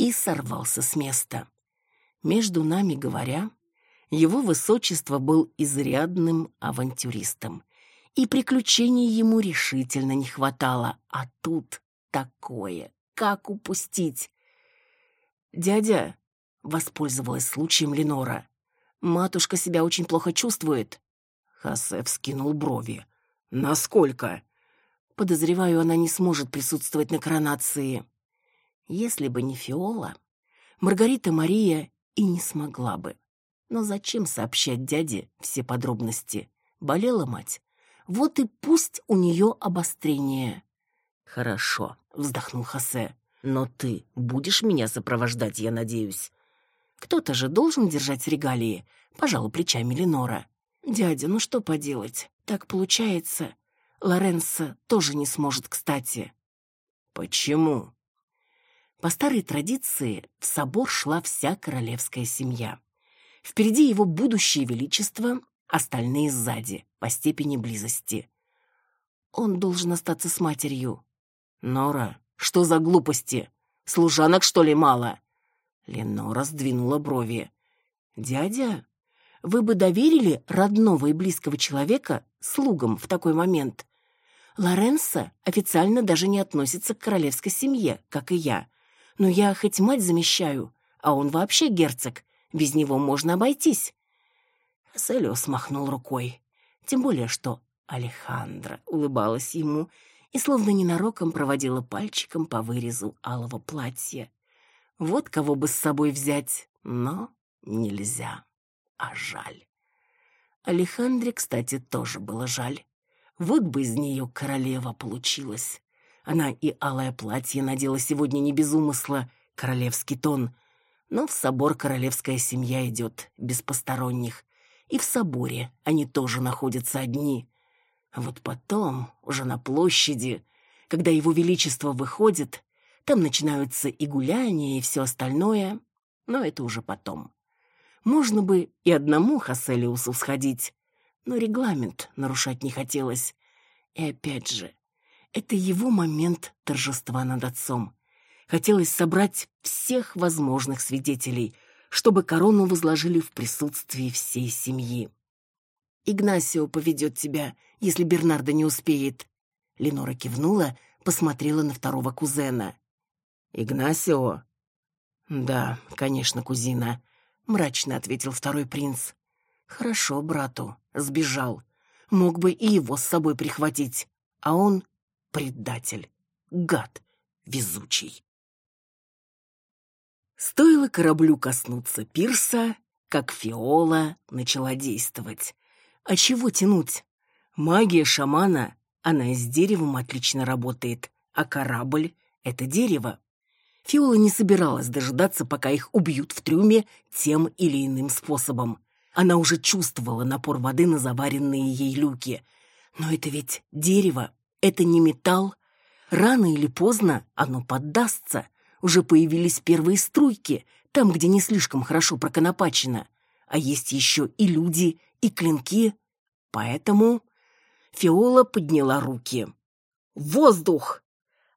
и сорвался с места. Между нами говоря, его высочество был изрядным авантюристом, и приключений ему решительно не хватало, а тут такое, как упустить? «Дядя», — воспользовалась случаем Ленора, — «матушка себя очень плохо чувствует». Хосе вскинул брови. «Насколько?» «Подозреваю, она не сможет присутствовать на коронации». Если бы не Фиола, Маргарита Мария и не смогла бы. Но зачем сообщать дяде все подробности? Болела мать? Вот и пусть у нее обострение. Хорошо, вздохнул Хосе. Но ты будешь меня сопровождать, я надеюсь. Кто-то же должен держать регалии, пожалуй, плечами Ленора. Дядя, ну что поделать? Так получается. Лоренцо тоже не сможет, кстати. Почему? По старой традиции в собор шла вся королевская семья. Впереди его будущее величество, остальные сзади, по степени близости. Он должен остаться с матерью. Нора, что за глупости? Служанок, что ли, мало? Ленора сдвинула брови. Дядя, вы бы доверили родного и близкого человека слугам в такой момент? Лоренцо официально даже не относится к королевской семье, как и я. Но я хоть мать замещаю, а он вообще герцог. Без него можно обойтись. Селио смахнул рукой. Тем более, что Алехандра улыбалась ему и словно ненароком проводила пальчиком по вырезу алого платья. Вот кого бы с собой взять, но нельзя. А жаль. Алехандре, кстати, тоже было жаль. Вот бы из нее королева получилась. Она и алое платье надела сегодня не без умысла, королевский тон. Но в собор королевская семья идет без посторонних. И в соборе они тоже находятся одни. А вот потом, уже на площади, когда его величество выходит, там начинаются и гуляния, и все остальное. Но это уже потом. Можно бы и одному Хаселиусу сходить, но регламент нарушать не хотелось. И опять же, это его момент торжества над отцом. Хотелось собрать всех возможных свидетелей, чтобы корону возложили в присутствии всей семьи. «Игнасио поведет тебя, если Бернардо не успеет». Ленора кивнула, посмотрела на второго кузена. «Игнасио?» «Да, конечно, кузина», — мрачно ответил второй принц. «Хорошо, брату, сбежал. Мог бы и его с собой прихватить, а он предатель, гад, везучий. Стоило кораблю коснуться пирса, как Фиола начала действовать. А чего тянуть? Магия шамана, она с деревом отлично работает, а корабль — это дерево. Фиола не собиралась дожидаться, пока их убьют в трюме тем или иным способом. Она уже чувствовала напор воды на заваренные ей люки. Но это ведь дерево, это не металл. Рано или поздно оно поддастся. Уже появились первые струйки, там, где не слишком хорошо проконопачено. А есть еще и люди, и клинки. Поэтому Фиола подняла руки. «Воздух!»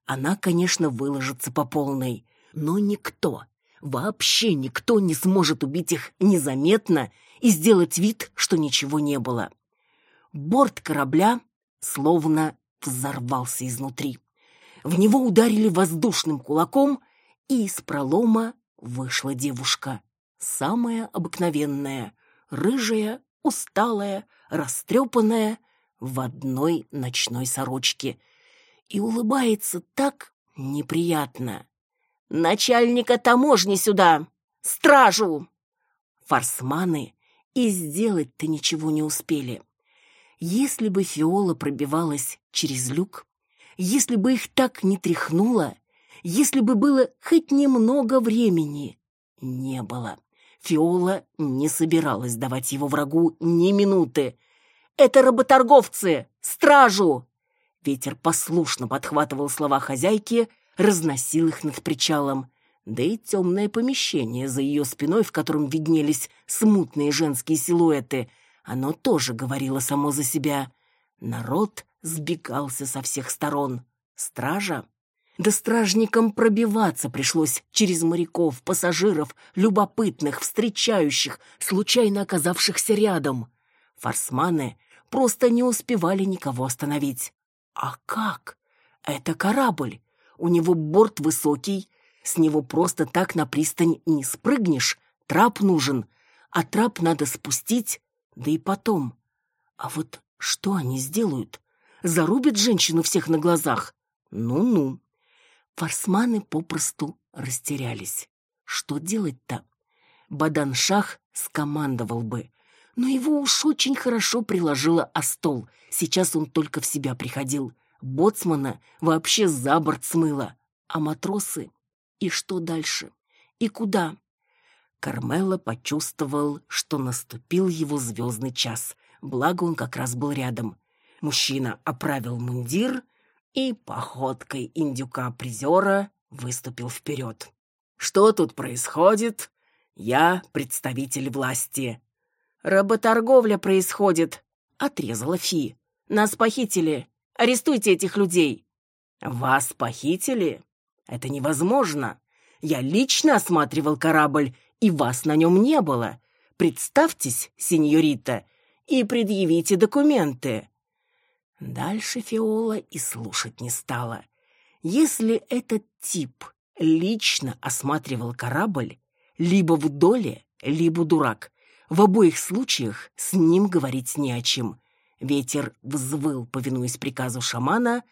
Она, конечно, выложится по полной, но никто, Вообще никто не сможет убить их незаметно и сделать вид, что ничего не было. Борт корабля словно взорвался изнутри. В него ударили воздушным кулаком, и из пролома вышла девушка. Самая обыкновенная, рыжая, усталая, растрепанная, в одной ночной сорочке. И улыбается так неприятно. «Начальника таможни сюда! Стражу!» Форсманы и сделать-то ничего не успели. Если бы Фиола пробивалась через люк, если бы их так не тряхнуло, если бы было хоть немного времени, не было. Фиола не собиралась давать его врагу ни минуты. «Это работорговцы! Стражу!» Ветер послушно подхватывал слова хозяйки, разносил их над причалом. Да и темное помещение за ее спиной, в котором виднелись смутные женские силуэты, оно тоже говорило само за себя. Народ сбегался со всех сторон. Стража? Да стражникам пробиваться пришлось через моряков, пассажиров, любопытных, встречающих, случайно оказавшихся рядом. Форсманы просто не успевали никого остановить. А как? Это корабль. У него борт высокий, с него просто так на пристань не спрыгнешь. Трап нужен, а трап надо спустить, да и потом. А вот что они сделают? Зарубят женщину всех на глазах? Ну-ну. Форсманы попросту растерялись. Что делать-то? Бадан-Шах скомандовал бы, но его уж очень хорошо приложило о стол. Сейчас он только в себя приходил. Боцмана вообще за борт смыло. А матросы? И что дальше? И куда? Кармела почувствовал, что наступил его звездный час. Благо он как раз был рядом. Мужчина оправил мундир и походкой индюка-призера выступил вперед. «Что тут происходит? Я представитель власти». «Работорговля происходит», — отрезала Фи. «Нас похитили. Арестуйте этих людей». «Вас похитили? Это невозможно. Я лично осматривал корабль, и вас на нем не было. Представьтесь, сеньорита, и предъявите документы». Дальше Фиола и слушать не стала. Если этот тип лично осматривал корабль, либо в доле, либо дурак. В обоих случаях с ним говорить не о чем. Ветер взвыл, повинуясь приказу шамана.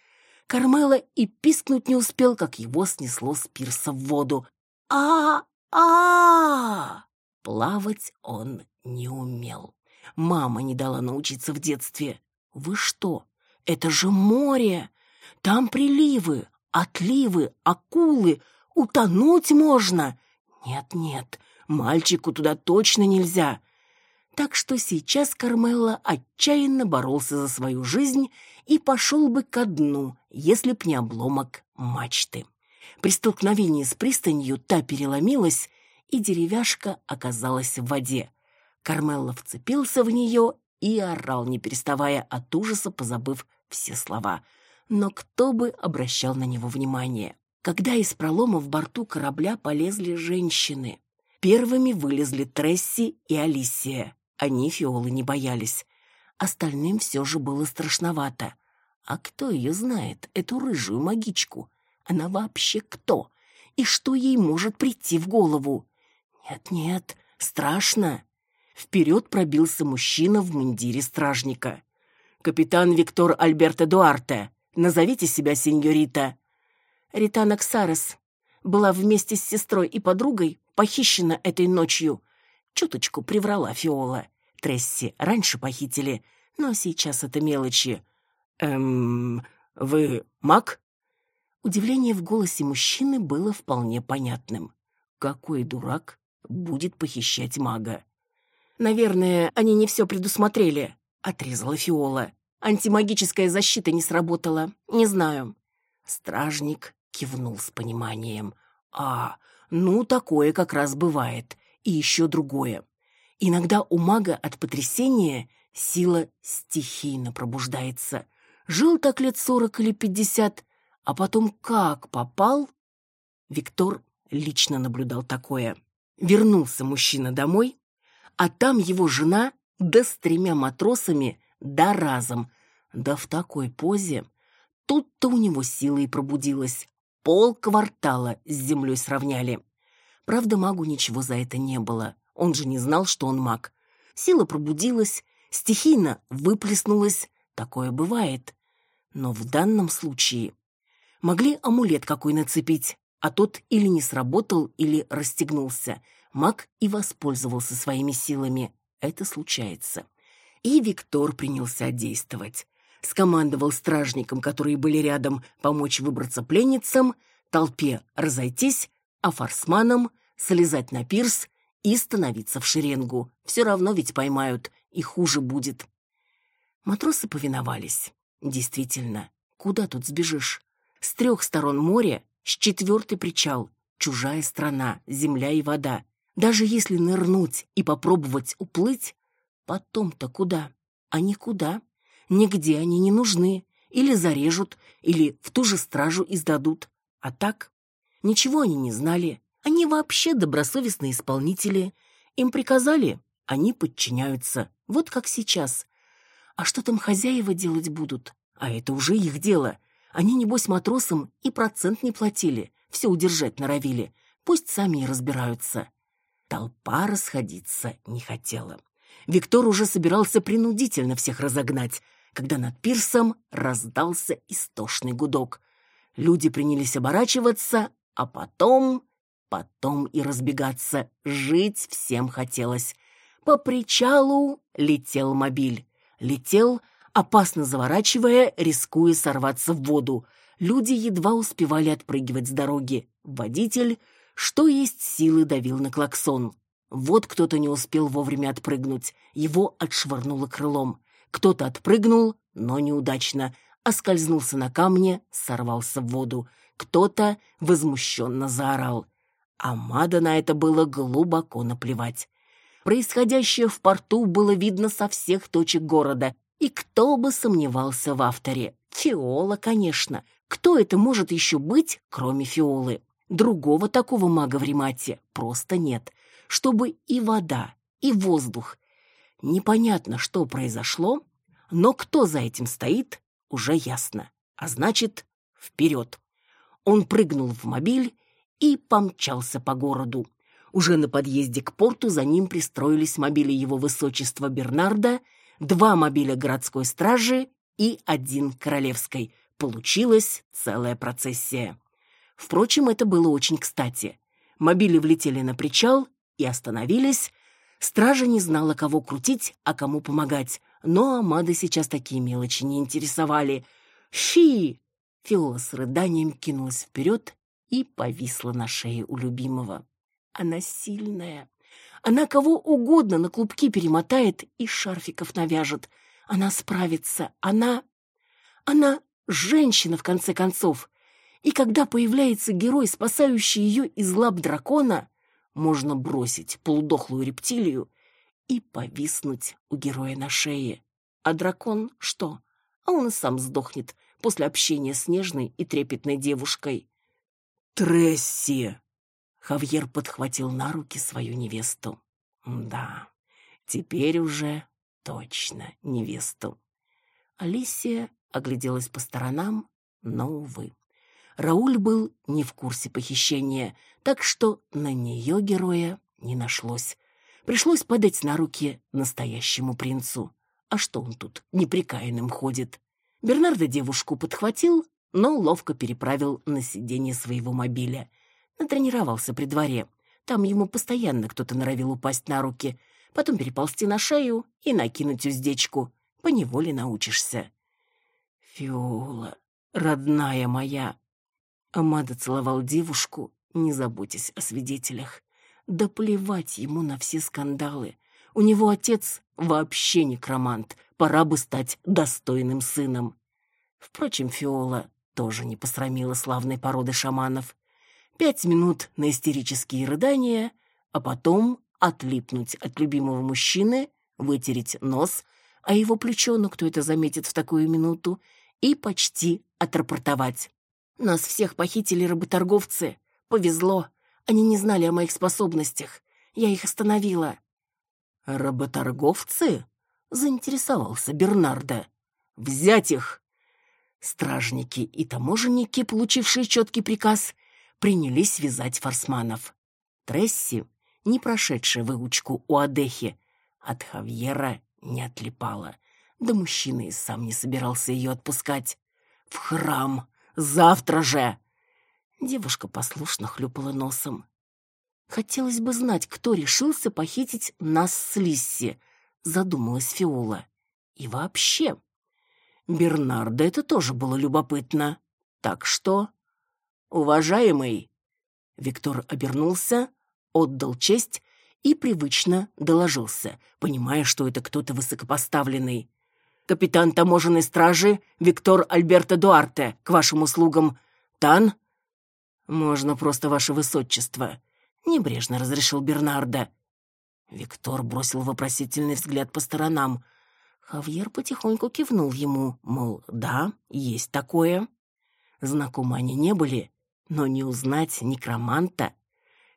Кармела и пискнуть не успел, как его снесло с пирса в воду. а а Плавать он не умел. Мама не дала научиться в детстве. Вы что, это же море! Там приливы, отливы, акулы. Утонуть можно. Нет-нет, мальчику туда точно нельзя. Так что сейчас Кармелла отчаянно боролся за свою жизнь и пошел бы ко дну, если б не обломок мачты. При столкновении с пристанью та переломилась, и деревяшка оказалась в воде. Кармелла вцепился в нее и орал, не переставая от ужаса, позабыв все слова. Но кто бы обращал на него внимание? Когда из пролома в борту корабля полезли женщины. Первыми вылезли Тресси и Алисия. Они Фиолы не боялись. Остальным все же было страшновато. А кто ее знает, эту рыжую магичку? Она вообще кто? И что ей может прийти в голову? Нет-нет, страшно. Вперед пробился мужчина в мундире стражника. «Капитан Виктор Альберто Дуарте, назовите себя сеньорита». Ритана Ксарес была вместе с сестрой и подругой похищена этой ночью. Чуточку приврала Фиола. Тресси раньше похитили, но сейчас это мелочи. «Эм, вы маг?» Удивление в голосе мужчины было вполне понятным. Какой дурак будет похищать мага? «Наверное, они не все предусмотрели», — отрезала Фиола. «Антимагическая защита не сработала. Не знаю». Стражник кивнул с пониманием. «А, ну, такое как раз бывает. И еще другое. Иногда у мага от потрясения сила стихийно пробуждается. Жил так лет сорок или пятьдесят, а потом как попал?» Виктор лично наблюдал такое. Вернулся мужчина домой, а там его жена да с тремя матросами да разом, да в такой позе. Тут-то у него сила и пробудилась. Пол квартала с землей сравняли. Правда, магу ничего за это не было. Он же не знал, что он маг. Сила пробудилась, стихийно выплеснулась. Такое бывает. Но в данном случае могли амулет какой нацепить, а тот или не сработал, или расстегнулся. Маг и воспользовался своими силами. Это случается. И Виктор принялся действовать. Скомандовал стражникам, которые были рядом, помочь выбраться пленницам, толпе разойтись, а форсманам слезать на пирс и становиться в шеренгу. Все равно ведь поймают, и хуже будет. Матросы повиновались. Действительно, куда тут сбежишь? С трех сторон море, с четвертый причал, чужая страна, земля и вода. Даже если нырнуть и попробовать уплыть, потом-то куда? А никуда. Нигде они не нужны. Или зарежут, или в ту же стражу издадут. А так, ничего они не знали. Они вообще добросовестные исполнители. Им приказали, они подчиняются. Вот как сейчас. А что там хозяева делать будут? А это уже их дело. Они, небось, матросам и процент не платили, все удержать норовили. Пусть сами и разбираются. Толпа расходиться не хотела. Виктор уже собирался принудительно всех разогнать, когда над пирсом раздался истошный гудок. Люди принялись оборачиваться, а потом... Потом и разбегаться. Жить всем хотелось. По причалу летел мобиль. Летел, опасно заворачивая, рискуя сорваться в воду. Люди едва успевали отпрыгивать с дороги. Водитель, что есть силы, давил на клаксон. Вот кто-то не успел вовремя отпрыгнуть. Его отшвырнуло крылом. Кто-то отпрыгнул, но неудачно. Оскользнулся на камне, сорвался в воду. Кто-то возмущенно заорал. А Мада на это было глубоко наплевать. Происходящее в порту было видно со всех точек города, и кто бы сомневался в авторе? Фиола, конечно. Кто это может еще быть, кроме Фиолы? Другого такого мага в Римате просто нет. Чтобы и вода, и воздух. Непонятно, что произошло, но кто за этим стоит, уже ясно. А значит, вперед. Он прыгнул в мобиль и помчался по городу. Уже на подъезде к порту за ним пристроились мобили его высочества Бернарда два мобиля городской стражи и один королевской. Получилась целая процессия. Впрочем, это было очень кстати. Мобили влетели на причал и остановились. Стража не знала, кого крутить, а кому помогать. Но Амады сейчас такие мелочи не интересовали. «Щи!» Фиола с рыданием кинулась вперед и повисла на шее у любимого. Она сильная, она кого угодно на клубки перемотает и шарфиков навяжет. Она справится. Она... Она женщина, в конце концов. И когда появляется герой, спасающий ее из лап дракона, можно бросить полудохлую рептилию и повиснуть у героя на шее. А дракон что? А он и сам сдохнет после общения с нежной и трепетной девушкой. «Тресси!» Хавьер подхватил на руки свою невесту. Да, теперь уже точно невесту. Алисия огляделась по сторонам, но, увы. Рауль был не в курсе похищения, так что на нее героя не нашлось. Пришлось подать на руки настоящему принцу. А что он тут неприкаянным ходит? Бернардо девушку подхватил, но ловко переправил на сиденье своего мобиля — Натренировался при дворе. Там ему постоянно кто-то норовил упасть на руки, потом переползти на шею и накинуть уздечку. Поневоле научишься. Фиола, родная моя. Амада целовал девушку, не заботясь о свидетелях. Да плевать ему на все скандалы. У него отец вообще некромант, пора бы стать достойным сыном. Впрочем, Фиола тоже не посрамила славной породы шаманов пять минут на истерические рыдания, а потом отлипнуть от любимого мужчины, вытереть нос, а его плечо, ну кто это заметит в такую минуту, и почти отрапортовать. Нас всех похитили работорговцы. Повезло. Они не знали о моих способностях. Я их остановила». «Работорговцы?» — заинтересовался Бернардо. «Взять их!» Стражники и таможенники, получившие четкий приказ, принялись вязать форсманов. Тресси, не прошедшая выучку у Адехи, от Хавьера не отлипала. Да мужчина и сам не собирался ее отпускать. «В храм! Завтра же!» Девушка послушно хлюпала носом. «Хотелось бы знать, кто решился похитить нас с Лисси», — задумалась Фиола. «И вообще...» Бернарда это тоже было любопытно. Так что... «Уважаемый...» Виктор обернулся, отдал честь и привычно доложился, понимая, что это кто-то высокопоставленный. «Капитан таможенной стражи Виктор Альберто Дуарте, к вашим услугам. Тан?» «Можно просто ваше высочество», — небрежно разрешил Бернардо. Виктор бросил вопросительный взгляд по сторонам. Хавьер потихоньку кивнул ему, мол, да, есть такое. Знакомы они не были, но не узнать некроманта.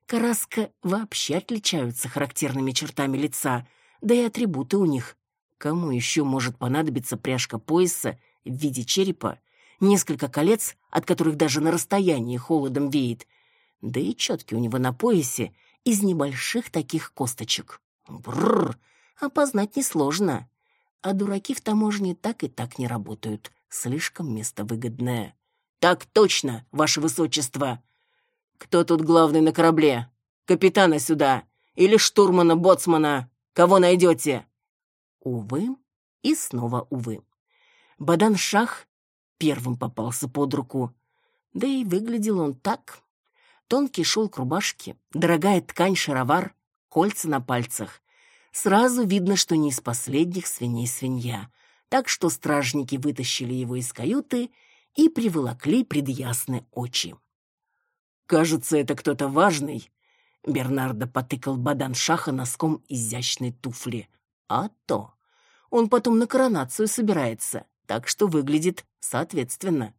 Караска вообще отличаются характерными чертами лица, да и атрибуты у них. Кому еще может понадобиться пряжка пояса в виде черепа, несколько колец, от которых даже на расстоянии холодом веет, да и четки у него на поясе из небольших таких косточек. Бррр, опознать несложно. А дураки в таможне так и так не работают. Слишком место выгодное. «Так точно, ваше высочество!» «Кто тут главный на корабле? Капитана сюда! Или штурмана-боцмана? Кого найдете?» Увы и снова увы. Бадан-Шах первым попался под руку. Да и выглядел он так. Тонкий шелк рубашки, дорогая ткань-шаровар, кольца на пальцах. Сразу видно, что не из последних свиней свинья. Так что стражники вытащили его из каюты и приволокли пред очи. «Кажется, это кто-то важный», — Бернардо потыкал Бадан Шаха носком изящной туфли. «А то! Он потом на коронацию собирается, так что выглядит соответственно.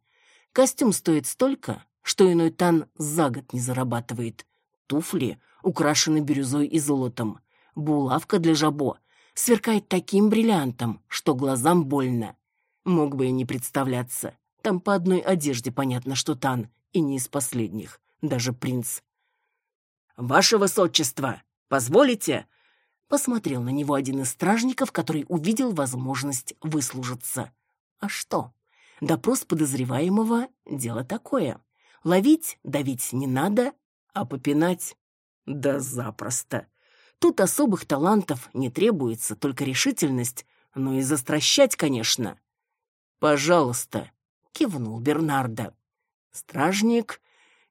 Костюм стоит столько, что иной тан за год не зарабатывает. Туфли украшены бирюзой и золотом. Булавка для жабо сверкает таким бриллиантом, что глазам больно. Мог бы и не представляться. Там по одной одежде понятно, что Тан, и не из последних, даже принц. «Ваше высочество, позволите?» Посмотрел на него один из стражников, который увидел возможность выслужиться. А что? Допрос подозреваемого — дело такое. Ловить, давить не надо, а попинать — да запросто. Тут особых талантов не требуется, только решительность, но и застращать, конечно. «Пожалуйста», кивнул Бернардо. Стражник,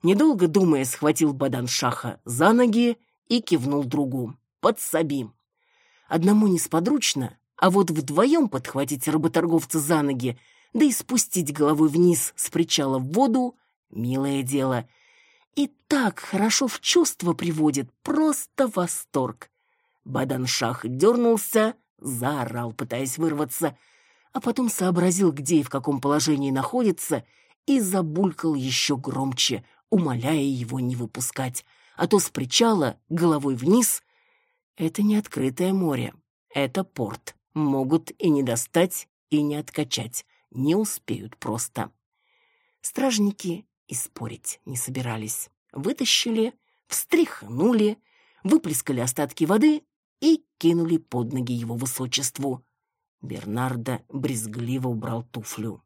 недолго думая, схватил Баданшаха за ноги и кивнул другу. «Подсоби». Одному несподручно, а вот вдвоем подхватить работорговца за ноги, да и спустить головой вниз с причала в воду — милое дело. И так хорошо в чувство приводит, просто восторг. Баданшах дернулся, заорал, пытаясь вырваться — а потом сообразил, где и в каком положении находится, и забулькал еще громче, умоляя его не выпускать, а то с причала головой вниз. Это не открытое море, это порт. Могут и не достать, и не откачать, не успеют просто. Стражники и спорить не собирались. Вытащили, встряхнули, выплескали остатки воды и кинули под ноги его высочеству. Бернардо брезгливо убрал туфлю.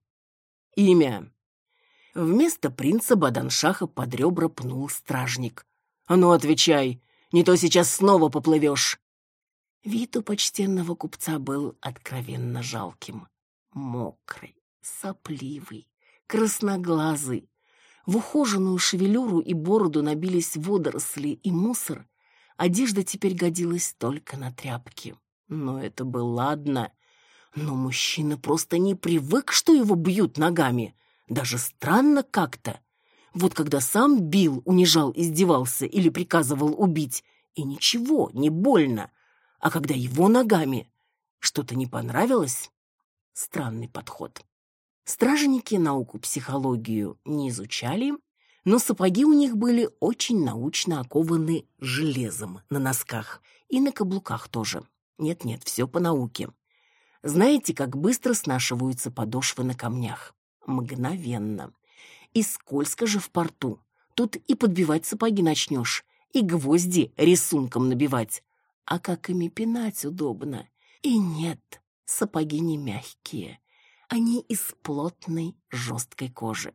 «Имя!» Вместо принца Баданшаха под ребра пнул стражник. «А ну, отвечай! Не то сейчас снова поплывешь!» Вид у почтенного купца был откровенно жалким. Мокрый, сопливый, красноглазый. В ухоженную шевелюру и бороду набились водоросли и мусор. Одежда теперь годилась только на тряпки. Но это было ладно. Но мужчина просто не привык, что его бьют ногами. Даже странно как-то. Вот когда сам бил, унижал, издевался или приказывал убить, и ничего, не больно. А когда его ногами что-то не понравилось? Странный подход. Стражники науку психологию не изучали, но сапоги у них были очень научно окованы железом на носках и на каблуках тоже. Нет-нет, все по науке. Знаете, как быстро снашиваются подошвы на камнях? Мгновенно. И скользко же в порту. Тут и подбивать сапоги начнешь, и гвозди рисунком набивать. А как ими пинать удобно. И нет, сапоги не мягкие. Они из плотной жесткой кожи.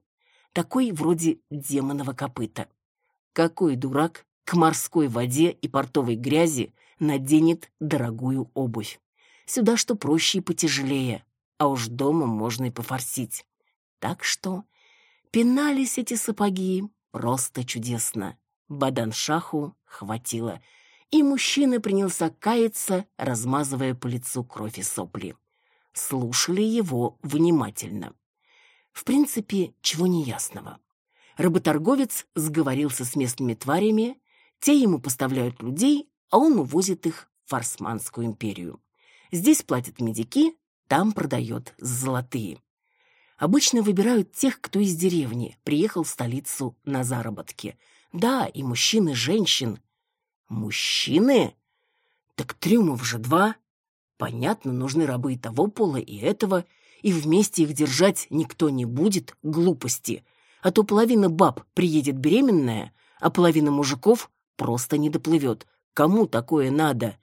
Такой вроде демонового копыта. Какой дурак к морской воде и портовой грязи наденет дорогую обувь? Сюда что проще и потяжелее, а уж дома можно и пофорсить. Так что пинались эти сапоги просто чудесно. Бадан-шаху хватило, и мужчина принялся каяться, размазывая по лицу кровь и сопли. Слушали его внимательно. В принципе, чего неясного. Работорговец сговорился с местными тварями, те ему поставляют людей, а он увозит их в Фарсманскую империю. Здесь платят медики, там продает золотые. Обычно выбирают тех, кто из деревни, приехал в столицу на заработки. Да, и мужчин, и женщин. Мужчины? Так трюмов же два. Понятно, нужны рабы и того пола, и этого, и вместе их держать никто не будет, глупости. А то половина баб приедет беременная, а половина мужиков просто не доплывет. Кому такое надо?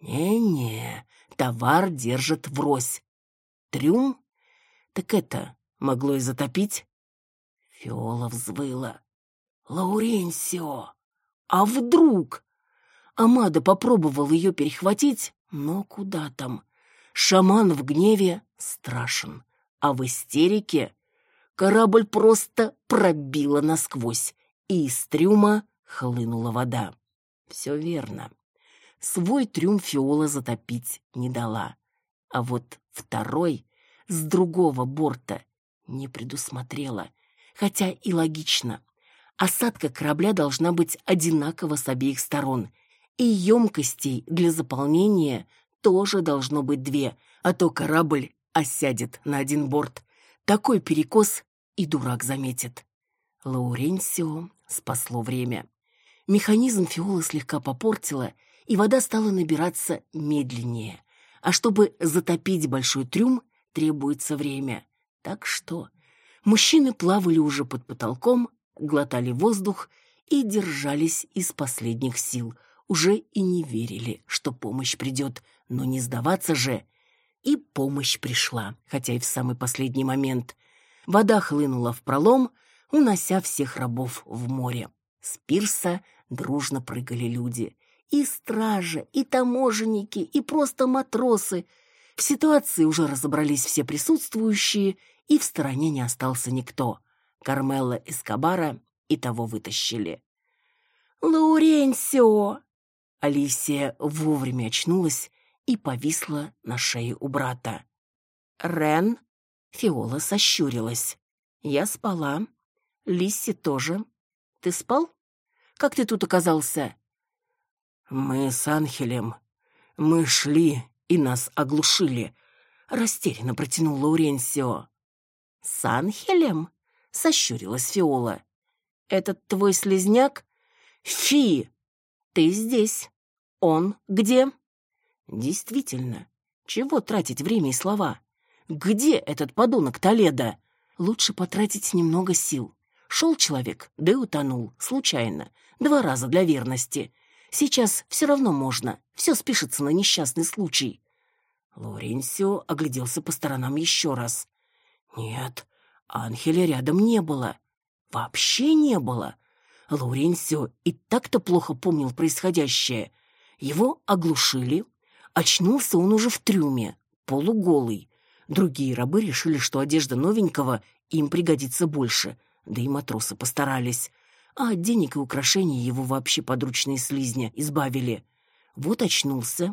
Не-не, товар держат врозь. Трюм? Так это, могло и затопить? Фиола взвыла. Лауренсио! А вдруг? Амада попробовал ее перехватить, но куда там? Шаман в гневе страшен, а в истерике корабль просто пробило насквозь, и из трюма хлынула вода. Все верно. Свой трюм Фиола затопить не дала. А вот второй с другого борта не предусмотрела. Хотя и логично. Осадка корабля должна быть одинакова с обеих сторон. И емкостей для заполнения тоже должно быть две, а то корабль осядет на один борт. Такой перекос и дурак заметит. Лауренсио спасло время. Механизм фиолы слегка попортила, и вода стала набираться медленнее. А чтобы затопить большой трюм, требуется время. Так что мужчины плавали уже под потолком, глотали воздух и держались из последних сил. Уже и не верили, что помощь придет, но не сдаваться же. И помощь пришла, хотя и в самый последний момент. Вода хлынула в пролом, унося всех рабов в море. С пирса дружно прыгали люди. И стража, и таможенники, и просто матросы. В ситуации уже разобрались все присутствующие, и в стороне не остался никто. Кармелла Эскобара и того вытащили. «Лауренсио!» Алисия вовремя очнулась и повисла на шее у брата. «Рен?» Фиола сощурилась. «Я спала. Лисси тоже. Ты спал? Как ты тут оказался?» «Мы с Анхелем. Мы шли, и нас оглушили», — растерянно протянул Лауренсио. «С Анхелем?» — сощурилась Фиола. «Этот твой слезняк? Фи! Ты здесь. Он где?» «Действительно, чего тратить время и слова? Где этот подонок Толедо? Лучше потратить немного сил. Шел человек, да и утонул, случайно, два раза для верности. Сейчас все равно можно, все спишется на несчастный случай». Лоренсио огляделся по сторонам еще раз. «Нет, Анхеля рядом не было. Вообще не было. Лоренсио и так-то плохо помнил происходящее. Его оглушили. Очнулся он уже в трюме, полуголый. Другие рабы решили, что одежда новенького им пригодится больше, да и матросы постарались а от денег и украшений его вообще подручные слизня избавили. Вот очнулся.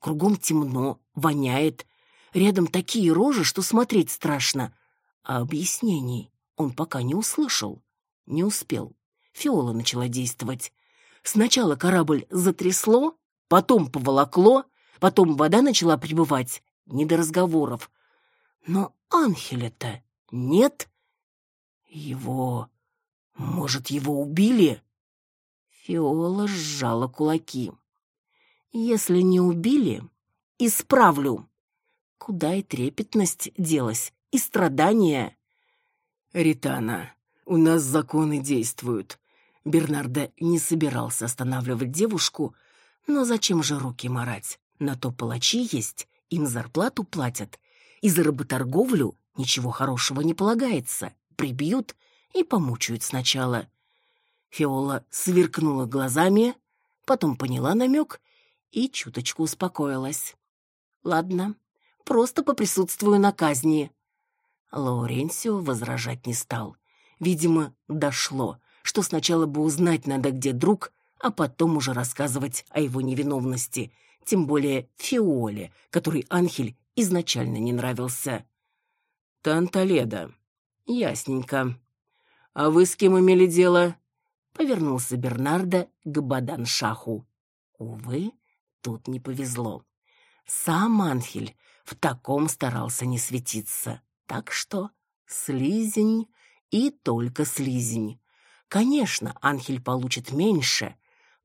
Кругом темно, воняет. Рядом такие рожи, что смотреть страшно. А объяснений он пока не услышал. Не успел. Фиола начала действовать. Сначала корабль затрясло, потом поволокло, потом вода начала прибывать. Не до разговоров. Но Анхеля-то нет. Его Может, его убили? Фиола сжала кулаки. Если не убили, исправлю. Куда и трепетность делась, и страдания. Ритана, у нас законы действуют. Бернардо не собирался останавливать девушку, но зачем же руки марать? На то палачи есть, им зарплату платят, и за работорговлю ничего хорошего не полагается. Прибьют и помучают сначала. Фиола сверкнула глазами, потом поняла намек и чуточку успокоилась. Ладно, просто поприсутствую на казни. Лауренсио возражать не стал. Видимо, дошло, что сначала бы узнать надо, где друг, а потом уже рассказывать о его невиновности, тем более Фиоле, который Анхель изначально не нравился. «Танталеда. Ясненько. А вы с кем имели дело?» Повернулся Бернардо к Баданшаху. Увы, тут не повезло. Сам Анхель в таком старался не светиться. Так что слизень и только слизень. Конечно, Анхель получит меньше,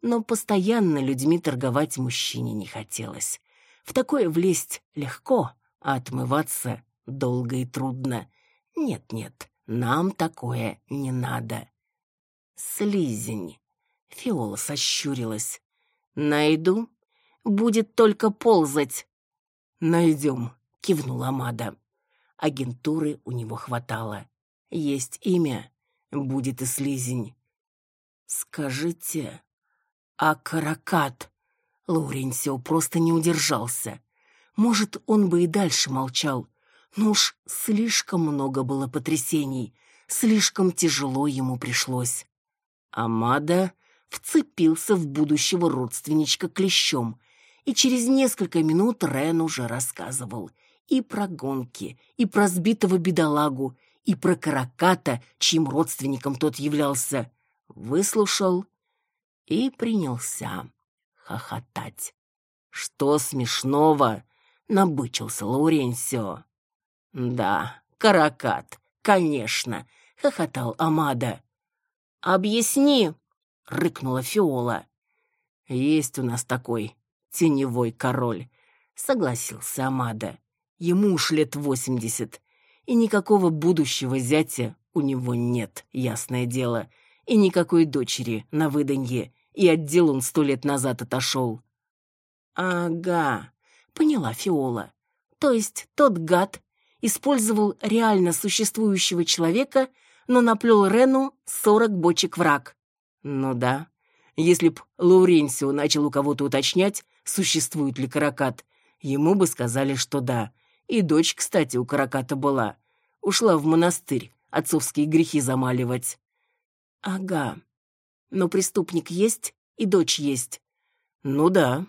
но постоянно людьми торговать мужчине не хотелось. В такое влезть легко, а отмываться долго и трудно. Нет-нет, нам такое не надо. Слизень. Фиола сощурилась. Найду, будет только ползать. Найдем, кивнула Амада. Агентуры у него хватало. Есть имя, будет и слизень. Скажите, а Каракат? Лауренсио просто не удержался. Может, он бы и дальше молчал, но уж слишком много было потрясений, слишком тяжело ему пришлось. Амада вцепился в будущего родственничка клещом, и через несколько минут Рен уже рассказывал и про гонки, и про сбитого бедолагу, и про караката, чьим родственником тот являлся. Выслушал и принялся хохотать. «Что смешного?» — набычился Лауренсио. «Да, каракат, конечно», — хохотал Амада. «Объясни!» — рыкнула Фиола. «Есть у нас такой теневой король», — согласился Амада. Ему уж лет восемьдесят, и никакого будущего зятя у него нет, ясное дело, и никакой дочери на выданье, и отдел он сто лет назад отошел. «Ага», — поняла Фиола. «То есть тот гад использовал реально существующего человека, но наплел Рену сорок бочек враг». «Ну да. Если б Лауренсио начал у кого-то уточнять, существует ли каракат, ему бы сказали, что да, и дочь, кстати, у Караката была. Ушла в монастырь отцовские грехи замаливать. Ага. Но преступник есть и дочь есть. Ну да.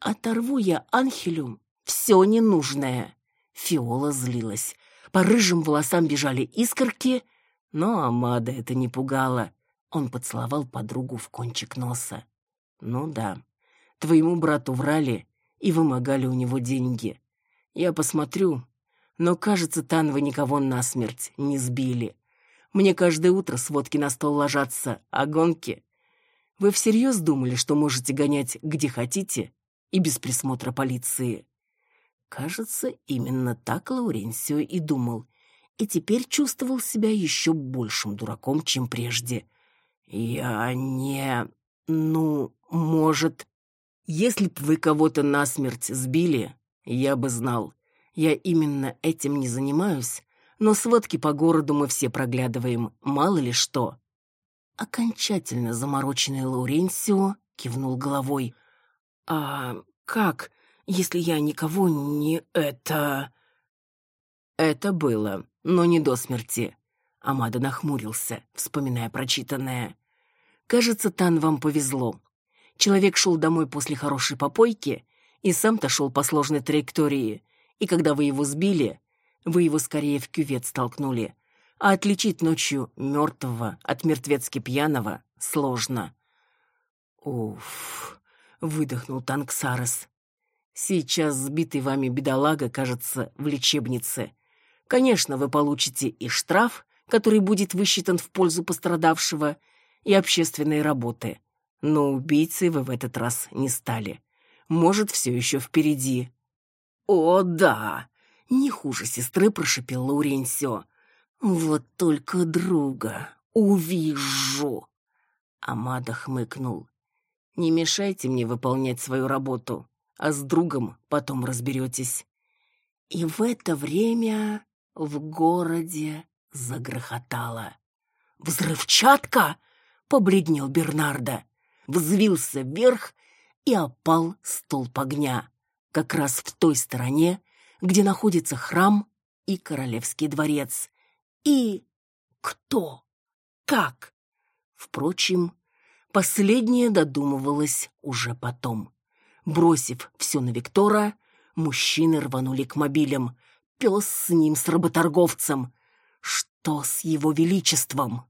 Оторву я Анхелю все ненужное. Фиола злилась. По рыжим волосам бежали искорки, но Амада это не пугало. Он поцеловал подругу в кончик носа. Ну да, твоему брату врали и вымогали у него деньги. Я посмотрю, но, кажется, Танвы никого насмерть не сбили. Мне каждое утро сводки на стол ложатся, а гонки... Вы всерьез думали, что можете гонять где хотите и без присмотра полиции? Кажется, именно так Лауренсио и думал, и теперь чувствовал себя еще большим дураком, чем прежде. Я не... ну, может... Если б вы кого-то насмерть сбили, я бы знал. Я именно этим не занимаюсь, но сводки по городу мы все проглядываем, мало ли что. Окончательно замороченный Лауренсио кивнул головой. А как, если я никого не это... Это было, но не до смерти. Амада нахмурился, вспоминая прочитанное. Кажется, Тан вам повезло. Человек шел домой после хорошей попойки и сам-то шел по сложной траектории, и когда вы его сбили, вы его скорее в кювет столкнули, а отличить ночью мертвого от мертвецки пьяного сложно. Уф, выдохнул Танксарес. Сейчас сбитый вами бедолага, кажется, в лечебнице. Конечно, вы получите и штраф, который будет высчитан в пользу пострадавшего, и общественные работы. Но убийцей вы в этот раз не стали. Может, все еще впереди. «О, да!» — не хуже сестры прошипел Лауренсио. «Вот только друга увижу!» Амада хмыкнул. «Не мешайте мне выполнять свою работу, а с другом потом разберетесь». И в это время в городе загрохотало. «Взрывчатка!» — побледнел Бернардо. Взвился вверх и опал столб огня, как раз в той стороне, где находится храм и королевский дворец. И кто? Как? Впрочем, последнее додумывалось уже потом. Бросив все на Виктора, мужчины рванули к мобилям. Пес с ним, с работорговцем. Что с его величеством?